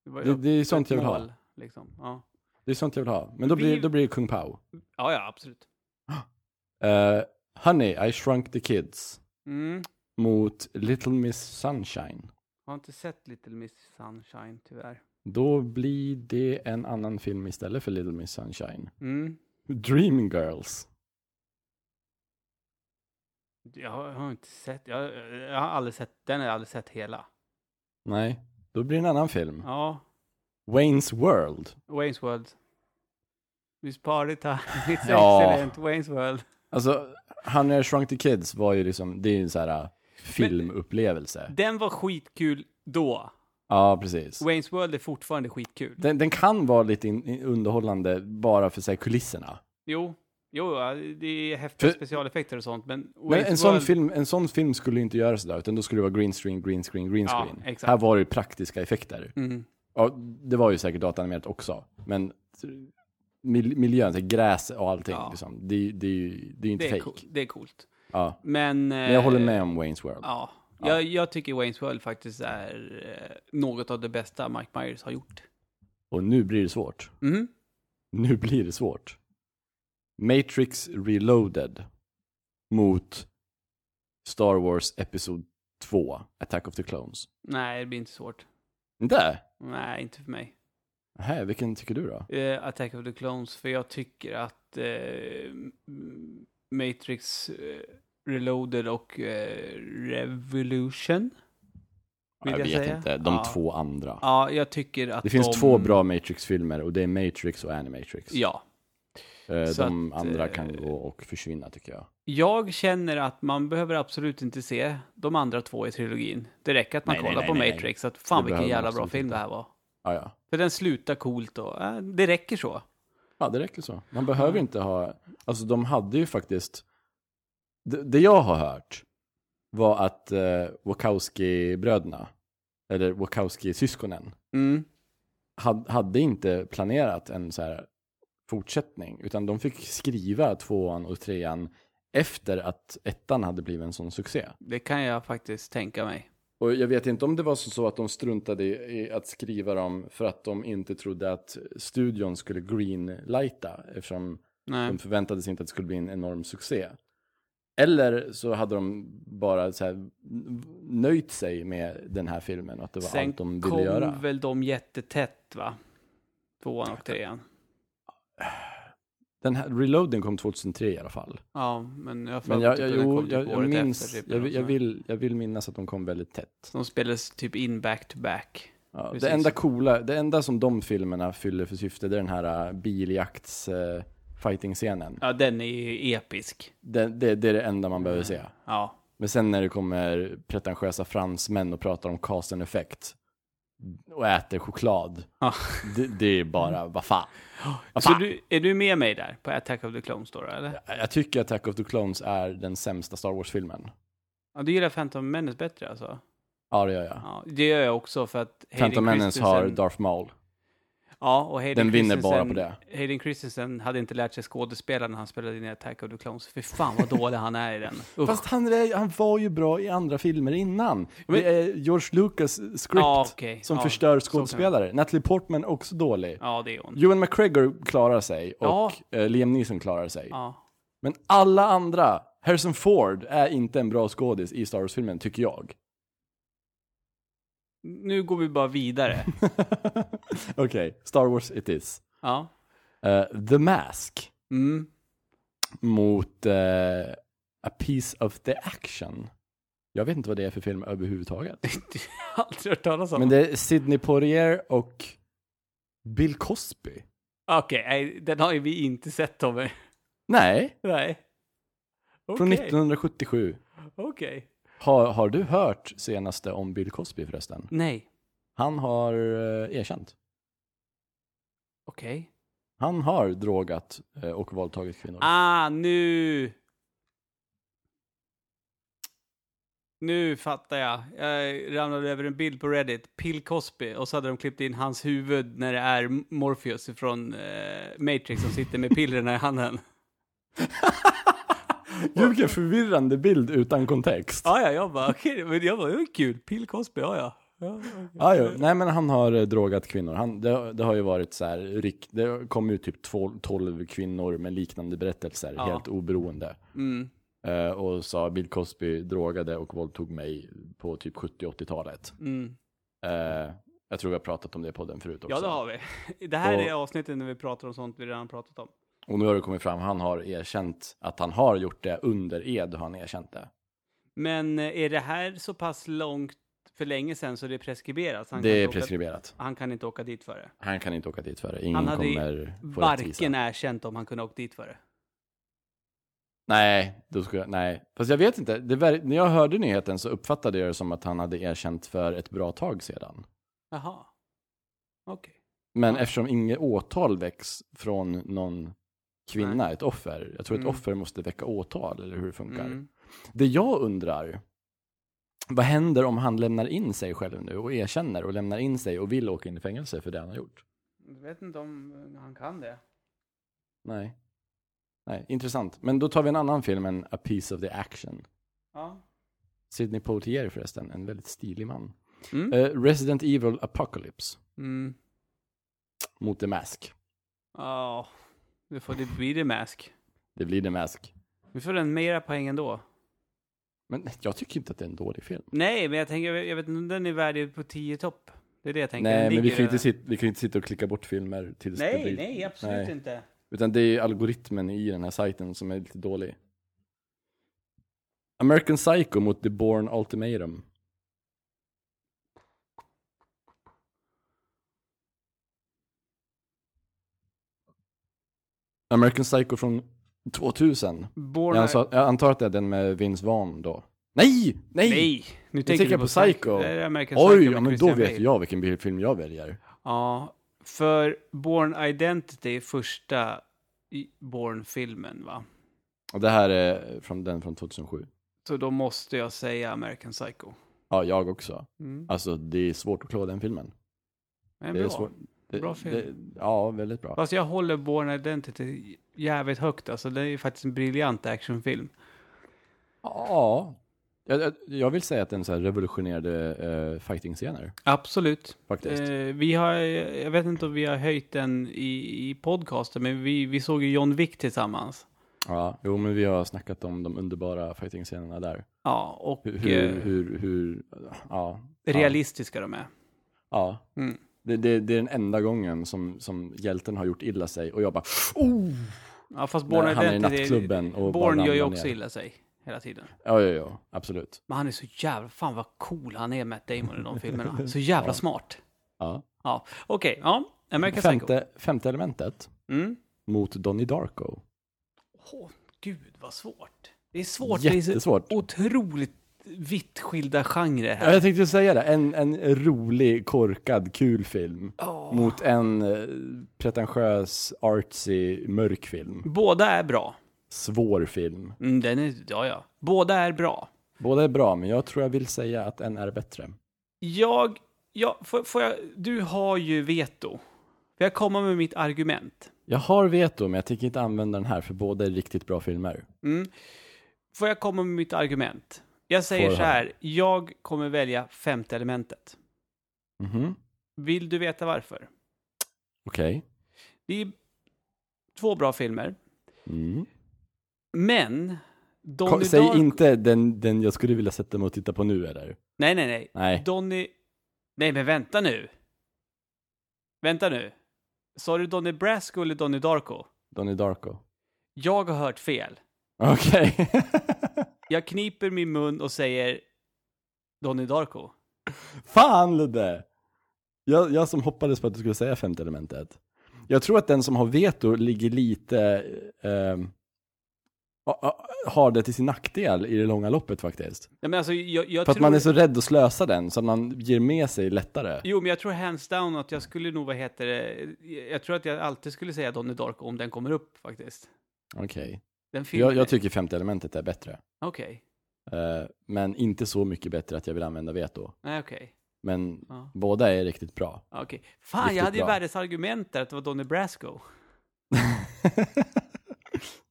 var Det, det är sånt jag vill ha. Liksom. Ja. Det är sånt jag vill ha. Men då Vi- blir, då blir det Kung Pao. ja, ja, absolut. Uh, Honey, I Shrunk the Kids. Mm. Mot Little Miss Sunshine. Har inte sett Little Miss Sunshine, tyvärr. Då blir det en annan film istället för Little Miss Sunshine. Mm. Dream Girls. Jag har, jag har inte sett, jag, jag har aldrig sett, den har jag aldrig sett hela. Nej, då blir det en annan film. Ja, Wayne's World. Wayne's World. This party time, it's Ja. excellent, Wayne's World. Alltså, Honey, I Shrunk the Kids var ju liksom, det är ju en sån här uh, filmupplevelse. Den var skitkul då. Ja, precis. Wayne's World är fortfarande skitkul. Den, den kan vara lite in, in, underhållande bara för sig kulisserna. Jo, jo, ja, det är häftiga För- specialeffekter och sånt, men Men Wayne's en sån, World, film, en sån film skulle inte göra sådär, utan då skulle det vara green screen, green screen, green Ja, screen. exakt. Här var det praktiska effekter. Mm, Ja, det var ju säkert dataanimerat också, men mil, miljön, så gräs och allting, Ja. liksom, det, det är ju det är ju inte det, är fake. cool, det är coolt. Ja. Men, Men jag håller med om Wayne's World. Ja, Ja. Jag, jag tycker Wayne's World faktiskt är eh, något av det bästa Mike Myers har gjort. Och nu blir det svårt. Mhm. Nu blir det svårt. Matrix Reloaded mot Star Wars Episod 2, Attack of the Clones. Nej, det blir inte svårt. Inte? Nej, inte för mig. Nähä, vilken tycker du då? Eh, Attack of the Clones, för jag tycker att m- Matrix eh, Reloaded och Revolution. Jag jag vet säga? inte, de Ja. två andra. Ja, jag tycker att det finns de... två bra Matrix-filmer och det är Matrix och Animatrix. Ja. Eh, så de att, andra eh, kan gå och försvinna tycker jag. Jag känner att man behöver absolut inte se de andra två i trilogin. Det räcker att man Nej, kollar nej, på nej, nej. Matrix, att fan Det vilken jävla bra film inte. det här var. Ja, ja. För den slutar coolt och äh, det räcker så. Ja, det räcker så. Man behöver inte ha, alltså de hade ju faktiskt, det, det jag har hört var att eh, Wachowski-bröderna, eller Wachowski-syskonen, Mm. had, hade inte planerat en så här fortsättning, utan de fick skriva tvåan och trean efter att ettan hade blivit en sån succé. Det kan jag faktiskt tänka mig. Och jag vet inte om det var så att de struntade i att skriva dem för att de inte trodde att studion skulle greenlighta eftersom Nej. de förväntade sig inte att det skulle bli en enorm succé. Eller så hade de bara så här nöjt sig med den här filmen och att det var Sen allt de ville kom göra. väl de jättetätt va? Tvåan och trean. Den här reloaden kom 2003 i alla fall. Ja, men jag Men mig jag, jag, jo, typ jag, minns, efter, typ, jag, jag, vill, jag vill minnas att de kom väldigt tätt. De spelades typ in back to back. Ja, det enda coola, det enda som de filmerna fyller för syfte, det är den här uh, biljakts uh, fighting-scenen. Ja, den är ju episk. Det, det, det är det enda man behöver se. Ja. Men sen när det kommer pretentiösa fransmän och pratar om cause and effect och äter choklad, Ja. det, det är bara, vad fan. Så fan? du, är du med mig där på Attack of the Clones då, eller? Jag- Jag tycker Attack of the Clones är den sämsta Star Wars-filmen. Ja, du gillar Phantom Menace bättre alltså? Ja, det gör jag. Ja, det gör jag också för att Phantom Menace har Darth Maul. Ja, och Hayden Den vinner bara på det. Hayden Christensen hade inte lärt sig skådespela när han spelade in i Attack of the Clones. För fan vad dålig han är i den. Usch. Fast han, han var ju bra i andra filmer innan. Men- det är George Lucas script Ja, okej. som Ja, förstör skådespelare. Natalie Portman också dålig. Ja, det är hon. Ewan McGregor klarar sig och Ja. eh, Liam Neeson klarar sig. Men alla andra, Harrison Ford är inte en bra skådis i Star Wars-filmen, tycker jag. Nu går vi bara vidare. Okej, Star Wars it is. Ja. Eh, The Mask Mm. mot eh, A Piece of the Action. Jag vet inte vad det är för film överhuvudtaget. Jag har aldrig hört talas om. Men det är Sidney Poitier och Bill Cosby. Okej, nej, den har ju vi inte sett Tommy. Nej, Nej. från Okej, 1977. Okej. Har, har du hört senaste om Bill Cosby förresten? Nej. Han har eh, erkänt. Okej. Han har drogat eh, och våldtagit kvinnor. Ah, nu! Nu fattar jag. Jag ramlade över en bild på Reddit. Bill Cosby. Och så hade de klippt in hans huvud när det är Morpheus från eh, Matrix som sitter med pillerna i handen. Vilken förvirrande bild utan kontext. Ja, ja, jag bara, okej, men jag bara, det var kul. Bill Cosby, ja, ja. ja ja. Nej men han har eh, drogat kvinnor. Han, det, det har ju varit så här, rik, det kom ut typ 12, 12 kvinnor med liknande berättelser, Ja. helt oberoende. Mm. Eh, och sa Bill Cosby drogade och våldtog mig på typ 70-80-talet. Mm. Eh, jag tror vi har pratat om det på den förut också. Ja, det har vi. Det här Och- är avsnittet när vi pratar om sånt vi redan pratat om. Och nu har det kommit fram, han har erkänt att han har gjort det under ed, har han erkänt det. Men eh, är det här så pass långt för länge sedan så det är preskriberat? Han det är åka- preskriberat. Han kan inte åka dit för det. Han kan inte åka dit för det. Ingen Han hade kommer få Varken erkänt om han kunde åka dit för det. Nej, då skulle jag, nej. Fast jag vet inte. Ver- när jag hörde nyheten så uppfattade jag det som att han hade erkänt för ett bra tag sedan. Jaha. Okej. Men Ja. eftersom inget åtal väcks från någon kvinna, Nej. ett offer. Jag tror ett Mm. offer måste väcka åtal, eller hur det funkar. Mm. Det jag undrar, vad händer om han lämnar in sig själv nu och erkänner och lämnar in sig och vill åka in i fängelse för det han har gjort? Jag vet inte om eh, han kan det. Nej. Nej, intressant. Men då tar vi en annan film än A Piece of the Action. Ja. Sidney Poitier förresten, en väldigt stilig man. Mm. Eh, Resident Evil Apocalypse Mm. mot The Mask. Ja. Det får det bli det Mask. Det blir The Mask. Vi får en mera poäng ändå. Men jag tycker inte att det är en dålig film. Nej, men jag tänker, jag vet inte om den är värdig på 10 topp. Det är det jag tänker. Nej, Den men vi ligger kan, inte över- sitta, vi kan inte sitta och klicka bort filmer tills det Nej, blir... nej, absolut nej. inte. Utan det är algoritmen i den här sajten som är lite dålig. American Psycho mot The Bourne Ultimatum. American Psycho från 2000. Born Jag antar, jag antar att det är den med Vince Vaughn då. Nej! Nej! Nej! Nu tänker du jag på Psycho. American Oj, Psycho ja, men då vet jag vilken film jag väljer. Ja, för Born Identity är första Born-filmen, va? Och det här är från den från 2007. Så då måste jag säga American Psycho. Ja, jag också. Mm. Alltså, det är svårt att klå den filmen. Men det är bra. svårt. Bra film. Det, ja, väldigt bra. Fast jag håller Born Identity jävligt högt, alltså. Det är ju faktiskt en briljant actionfilm. Ja, jag, jag- vill säga att den så här revolutionerade uh, fighting-scener, Absolut. faktiskt. Eh, vi har, jag vet inte om vi har höjt den i, i podcasten, men vi, vi såg ju John Wick tillsammans. Ja, jo, men vi har snackat om de underbara fighting-scenerna där. Ja, och Hur, eh, hur, hur, hur ja. realistiska de är. Ja. Mm. Det, det, det är den enda gången som, som hjälten har gjort illa sig och jag bara, oh! Ja, fast Born När han är i nattklubben och Born bara gör ju också ner. illa sig hela tiden. Ja, ja, ja, absolut. Men han är så jävla, fan vad cool han är, Matt Damon i de filmerna. Så jävla Ja. smart. Ja. Ja, okej, ja. American Psycho. Femte, femte elementet Mm. mot Donnie Darko. Åh, gud vad svårt. Det är svårt, det är så Jättesvårt. otroligt vitt skilda genrer Ja, här. jag tänkte säga det, en, en rolig, korkad, kul film. Åh. Mot en eh, pretentiös, artsy, mörk film. Båda är bra. Svår film. Mm, den är, ja, ja. Båda är bra. Båda är bra, men jag tror jag vill säga att en är bättre. Jag, ja, får, får jag, du har ju veto. Får jag komma med mitt argument? Jag har veto, men jag tänker inte använda den här, för båda är riktigt bra filmer. Mm. Får jag komma med mitt argument? Jag säger så här, jag kommer välja femte elementet. Mhm. Vill du veta varför? Okej. Det är två bra filmer, Mm. men... Donnie Säg Darko- inte den, den jag skulle vilja sätta mig och titta på nu, eller? Nej, nej, nej. Nej. Donnie... Nej, men vänta nu. Vänta nu. Sa du Donnie Brasco eller Donnie Darko? Donnie Darko. Jag har hört fel. Okej. Jag kniper min mun och säger Donnie Darko. Fan Ludde! Jag, jag som hoppades på att du skulle säga femte elementet. Jag tror att den som har veto ligger lite, ha- har det till sin nackdel i det långa loppet faktiskt. Ja, men alltså, jag, jag För att tror... man är så rädd att slösa den, så att man ger med sig lättare. Jo, men jag tror hands down att jag skulle nog, vad heter det, jag tror att jag alltid skulle säga Donnie Darko om den kommer upp faktiskt. Okej. Den filmen... Jag, jag tycker femte elementet är bättre. Okej. Eh, men inte så mycket bättre att jag vill använda veto. Nej, okej. Men Ja. båda är riktigt bra. Okej. Fan, Riktigt jag hade ju bra. världens argument där att det var Donnie Brasco.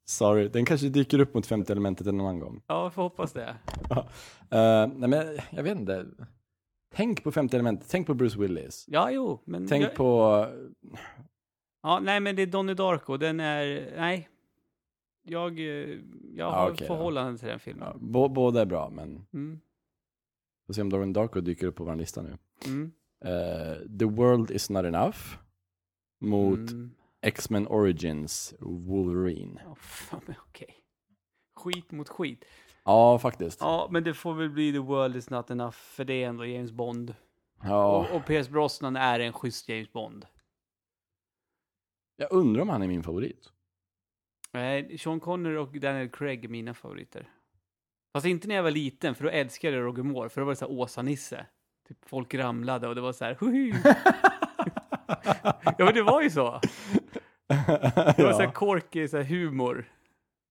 Sorry, den kanske dyker upp mot femte elementet en annan gång. Ja, jag får hoppas det. Eh, nej men jag vet inte. Tänk på femte elementet, tänk på Bruce Willis. Ja, jo, men... Tänk jag... på, Ja, nej, men det är Donnie Darko. Den är... Nej. Jag, eh, jag har okej då. förhållande till den filmen. ja, bå- båda är bra men Mm. får se om Darwin Darko dyker upp på vår lista nu. Mm. Eh, The World Is Not Enough mot Mm. X-Men Origins Wolverine. Ja, fan, okej. Skit mot skit. Ja, faktiskt. Ja, men det får väl bli The World Is Not Enough, för det är ändå James Bond. Ja, Och, och Pierce Brosnan är en schysst James Bond. jag undrar om han är min favorit. Nej, Sean Connery och Daniel Craig är mina favoriter. Fast inte när jag var liten, för då älskade jag Roger Moore, för då var det så här Åsa-Nisse. Typ folk ramlade och det var så här, huhu. Ja, men det var ju så. Det var så här ja, corky, så här humor.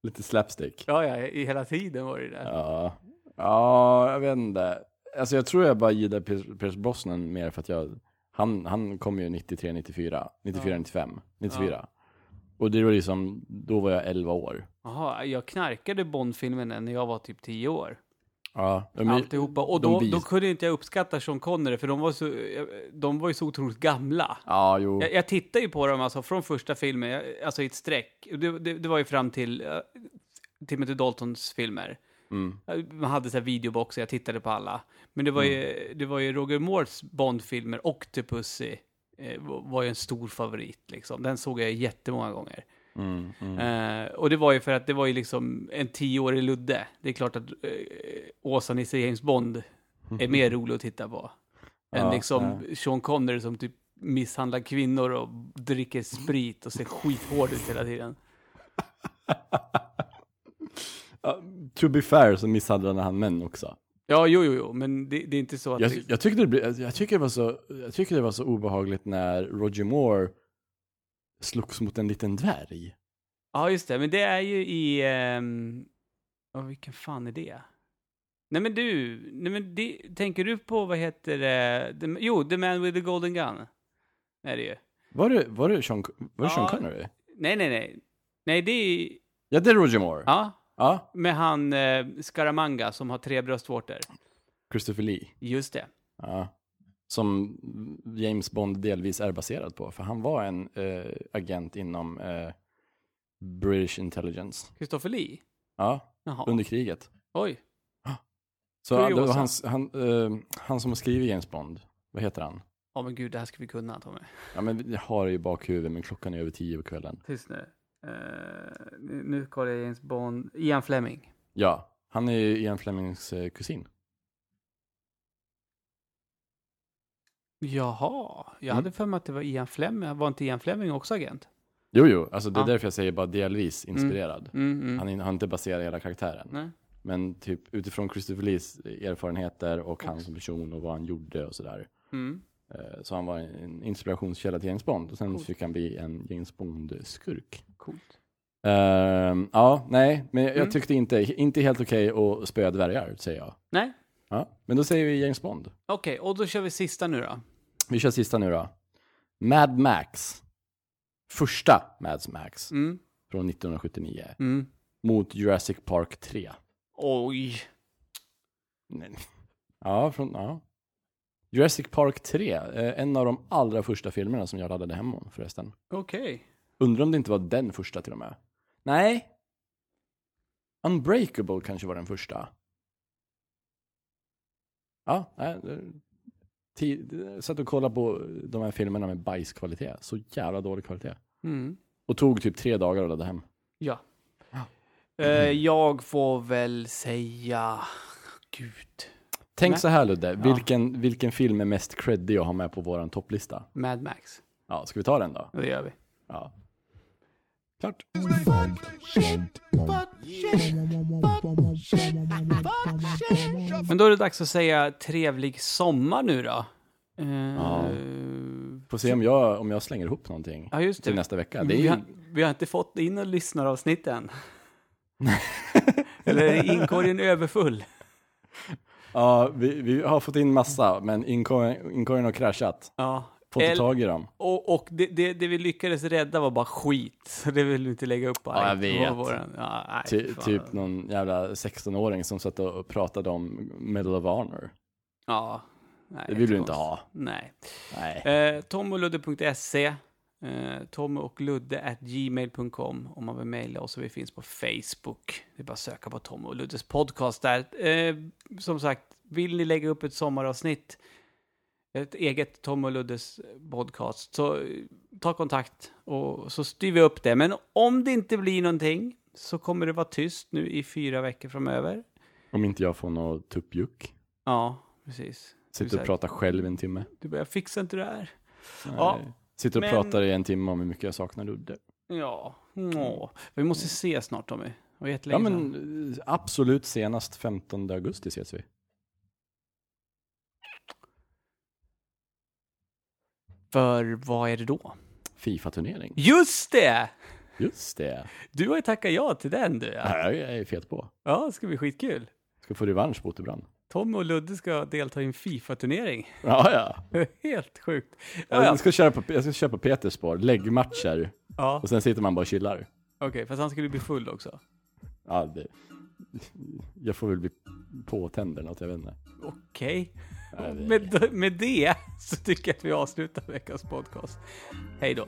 lite slapstick. Ja, ja, i hela tiden var det där. Ja. ja, jag vet inte. Alltså jag tror jag bara gillar Pierce Brosnan mer för att jag, han, han kom ju 93, 94, 94, Ja. 95, 94. Och det var liksom, då var jag 11 år. Jaha, jag knarkade Bond-filmen när jag var typ 10 år. Ja, men- Alltihopa. Och då, vis- då kunde inte jag uppskatta Sean Connery, för de var, så, de var ju så otroligt gamla. Ja, jo. Jag, jag tittar ju på dem alltså från första filmen, alltså i ett streck. Det, det, det var ju fram till uh, Timothy Daltons filmer. Mm. Man hade så här videoboxar, jag tittade på alla. Men det var ju, det var ju Roger Moores Bond-filmer, Octopussy, eh, var ju en stor favorit liksom. Den såg jag jättemånga gånger. Mm, mm. Eh, och det var ju för att det var ju liksom en tioårig Ludde. Det är klart att uh, Åsa-Nisse James Bond är mer rolig att titta på. än Ja, liksom Sean Connery som typ misshandlar kvinnor och dricker sprit och ser skithård ut hela tiden. Ja, to be fair så misshandlade han män också. Ja, jo, jo, jo, men det, det är inte så att... Jag, det, jag, tyckte det, blev- jag, tycker det var så, jag tycker det var så obehagligt när Roger Moore slogs mot en liten dvärg. Ja, just det, men det är ju i... Um... Oh, vilken fan är det? Nej men du, nej men det, tänker du på, vad heter det? The, jo, The Man with the Golden Gun. Är det ju. Var det, var det Sean, var det Sean Ja. Connery? Nej, nej, nej. Nej, det är... Ja, det är Roger Moore. Ja, Ja, med han eh, Scaramanga som har tre bröstvårtor. Christopher Lee. Just det. Ja. Som James Bond delvis är baserad på. För han var en eh, agent inom eh, British Intelligence. Christopher Lee. Ja, Jaha. under kriget. Oj. Så det var hans, han, eh, han som har skrivit James Bond. Vad heter han? Ja men gud, det här ska vi kunna Tommy. Ja, men jag har det i bakhuvudet, men klockan är över tio på kvällen. Tyst nu. Uh, nu, nu kollar jag James Bond. Ian Fleming. Ja, han är ju Ian Flemings eh, kusin. Jaha, jag Mm. hade för mig att det var Ian Fleming. Var inte Ian Fleming också agent? Jo, jo, alltså det är Ja. därför jag säger bara delvis inspirerad. Mm, mm. Han är- har inte baserat hela karaktären. Nej. Men typ utifrån Christopher Lees erfarenheter och han som person och vad han gjorde och sådär. Mm. Eh, Så han var en inspirationskälla till James Bond och sen fick han bli en James Bond-skurk. Coolt. Ehm, ja, nej, men jag, Mm. tyckte inte, inte helt okej att spöa dvärgar, säger jag. Nej, Ja, men då säger vi James Bond. okej, och då kör vi sista nu då. Vi kör sista nu då. Mad Max. Första Mad Max Mm. från 1979 Mm. mot Jurassic Park 3. Oj. Nej. Ja, från, ja. Jurassic Park 3, eh, en av de allra första filmerna som jag laddade hem om förresten. Okej. Undrar om det inte var den första till och med. Nej. Unbreakable kanske var den första. Ja, nej. Satt och kollade på de här filmerna med bajskvalitet. Så jävla dålig kvalitet. Mm. Och tog typ tre dagar att ladda hem. Ja. Eh, jag får väl säga... Gud. Tänk Nej. så här Ludde, vilken, vilken film är mest creddig att ha med på våran topplista? Mad Max. Ja, ska vi ta den då? Det gör vi. Ja. Klart. Men då är det dags att säga trevlig sommar nu då. Eh, Ja. Får se om jag, om jag slänger ihop någonting Ja, just till nästa vecka. Det är Vi ju, har, vi har inte fått in några lyssnaravsnitt än. Eller är inkorgen överfull? ja, vi, vi har fått in massa, men inkorgen inkorgen har kraschat. Ja. Fått El- tag i dem. Och, och det, det, det vi lyckades rädda var bara skit. Så det vill vi inte lägga upp på Ja, jag vet. våran- ja, nej, Ty, typ någon jävla 16-åring som satt och pratade om Medal of Honor. Ja. Nej, Det vill du inte ha. Nej. Nej. Eh, tomoludde.se eh, tomoochludde at gmail.com om man vill mejla oss och vi finns på Facebook. Det är bara att söka på Tom och Luddes podcast där. Eh, som sagt, vill ni lägga upp ett sommaravsnitt, ett eget Tom och Luddes podcast, så eh, ta kontakt och så styr vi upp det. Men om det inte blir någonting så kommer det vara tyst nu i fyra veckor framöver. Om inte jag får något tuppjuck. Ja, precis. Sitter och pratar själv en timme. Du bara, jag fixar inte det här. Nej. Ja, Sitter och men- pratar i en timme om hur mycket jag saknar Ludde. Ja, åh. vi måste ses snart Tommy. Ja men eh, absolut senast 15 augusti ses vi. För vad är det då? Fifa-turnering. Just det! Just det. Du har ju tackat ja till den du. Ja, Ja, jag är fet på. ja det ska bli skitkul. Ska få revansch på Otterbrand. Tom och Ludde ska delta i en Fifa-turnering. Ja, ja. Helt sjukt. Ja, Jag ja. ska köra på, jag ska köra på Petersborg, läggmatcher. ja. Och sen sitter man bara och chillar. okej, fast han skulle bli full också. Ja, det, jag får väl bli påtänd eller något, jag vet inte. Okej. Det- Med, med det så tycker jag att vi avslutar veckans podcast. Hej då.